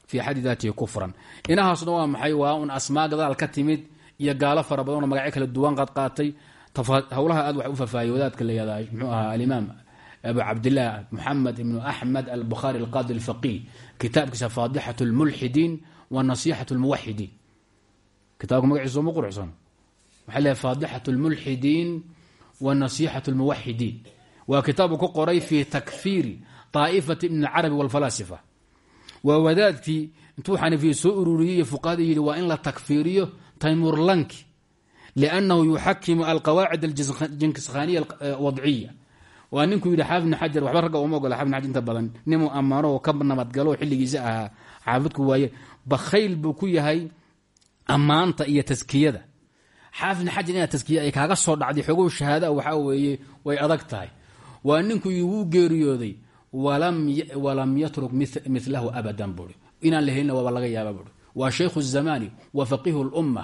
fii xaddi daatihi kufran. Inahaasna waa maxay? Waa un asmaa gadaal ka timid iyo gaalo fara badan kala duwan qaad qaatay howlaha aad wax u faafahiyay wadaadka la yahda mxuu ahaa alimaam abu cabdilah moxamed ibnu axmed albukhaari alqaadi alfaqih kitaabkiisa faadixat lmulxidiin wa lmuwaxidiin kitaabka magaciisa ma quruxsan waxaa leehay faadixat lmulxidiin wa lmuwaxidiin waa kitaabu ku qoray fi takfiiri طaa'ifati ibn carabi walfalaasifa waa wadaadkii intuu xanifiye soo ururiyey iyo fuqahada yidhi waa in la takfiiriyo taymurlanki لأnنhu yuxakimu alqawaacid اjinkiskhaniya wadciya waa ninkuu yidhi xaafid بn xajar waxba ragga uma ogola xafid bn xajar inta badan ninuu ammaano oo ka nabadgalo oo xilligiisa ahaa xaafidku waaye bakhayl buu ku yahay ammaanta iyo taskiyada xaafidna xajar inaad taskiya ay kaaga soo dhacday xogow shahaada waxaa weeye way adag tahay waa ninku wuu geeriyooday walam yatruk milahu abadan buui inaan la helina waaba laga yaaba buui waa shaykhu zamani wa faqihu lumma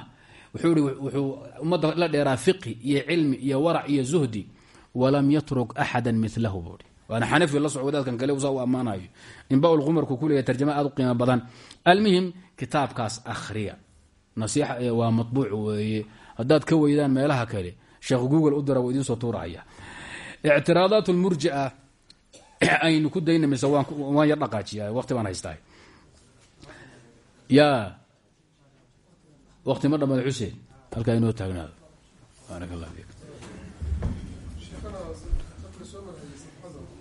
wuxuu i wuxuu ummadda la dheeraa fiqhi iyo cilmi iyo warac iyo zuhdi walam yatruk axada milahu buui waana xanafi la soco wadaadkan kale saa u ammaanayo inba lqumarku ku leeyahy tarjama aad u qiimo badan. Almuhim kitaabkaas akhriya. Nasiixa waa matbuuc weeye. Haddaad ka weydaan meelaha kale sheekh google u dira waa idiin soo tuuraya. Ictiraadaat lmurjia *clears throat* aynu ku dayna mise waan yar dhaqaajiya waqti baan haystaa ya waqti ma dhammaad xuseen halkaa inoo taagnaado. Baarak allah fiik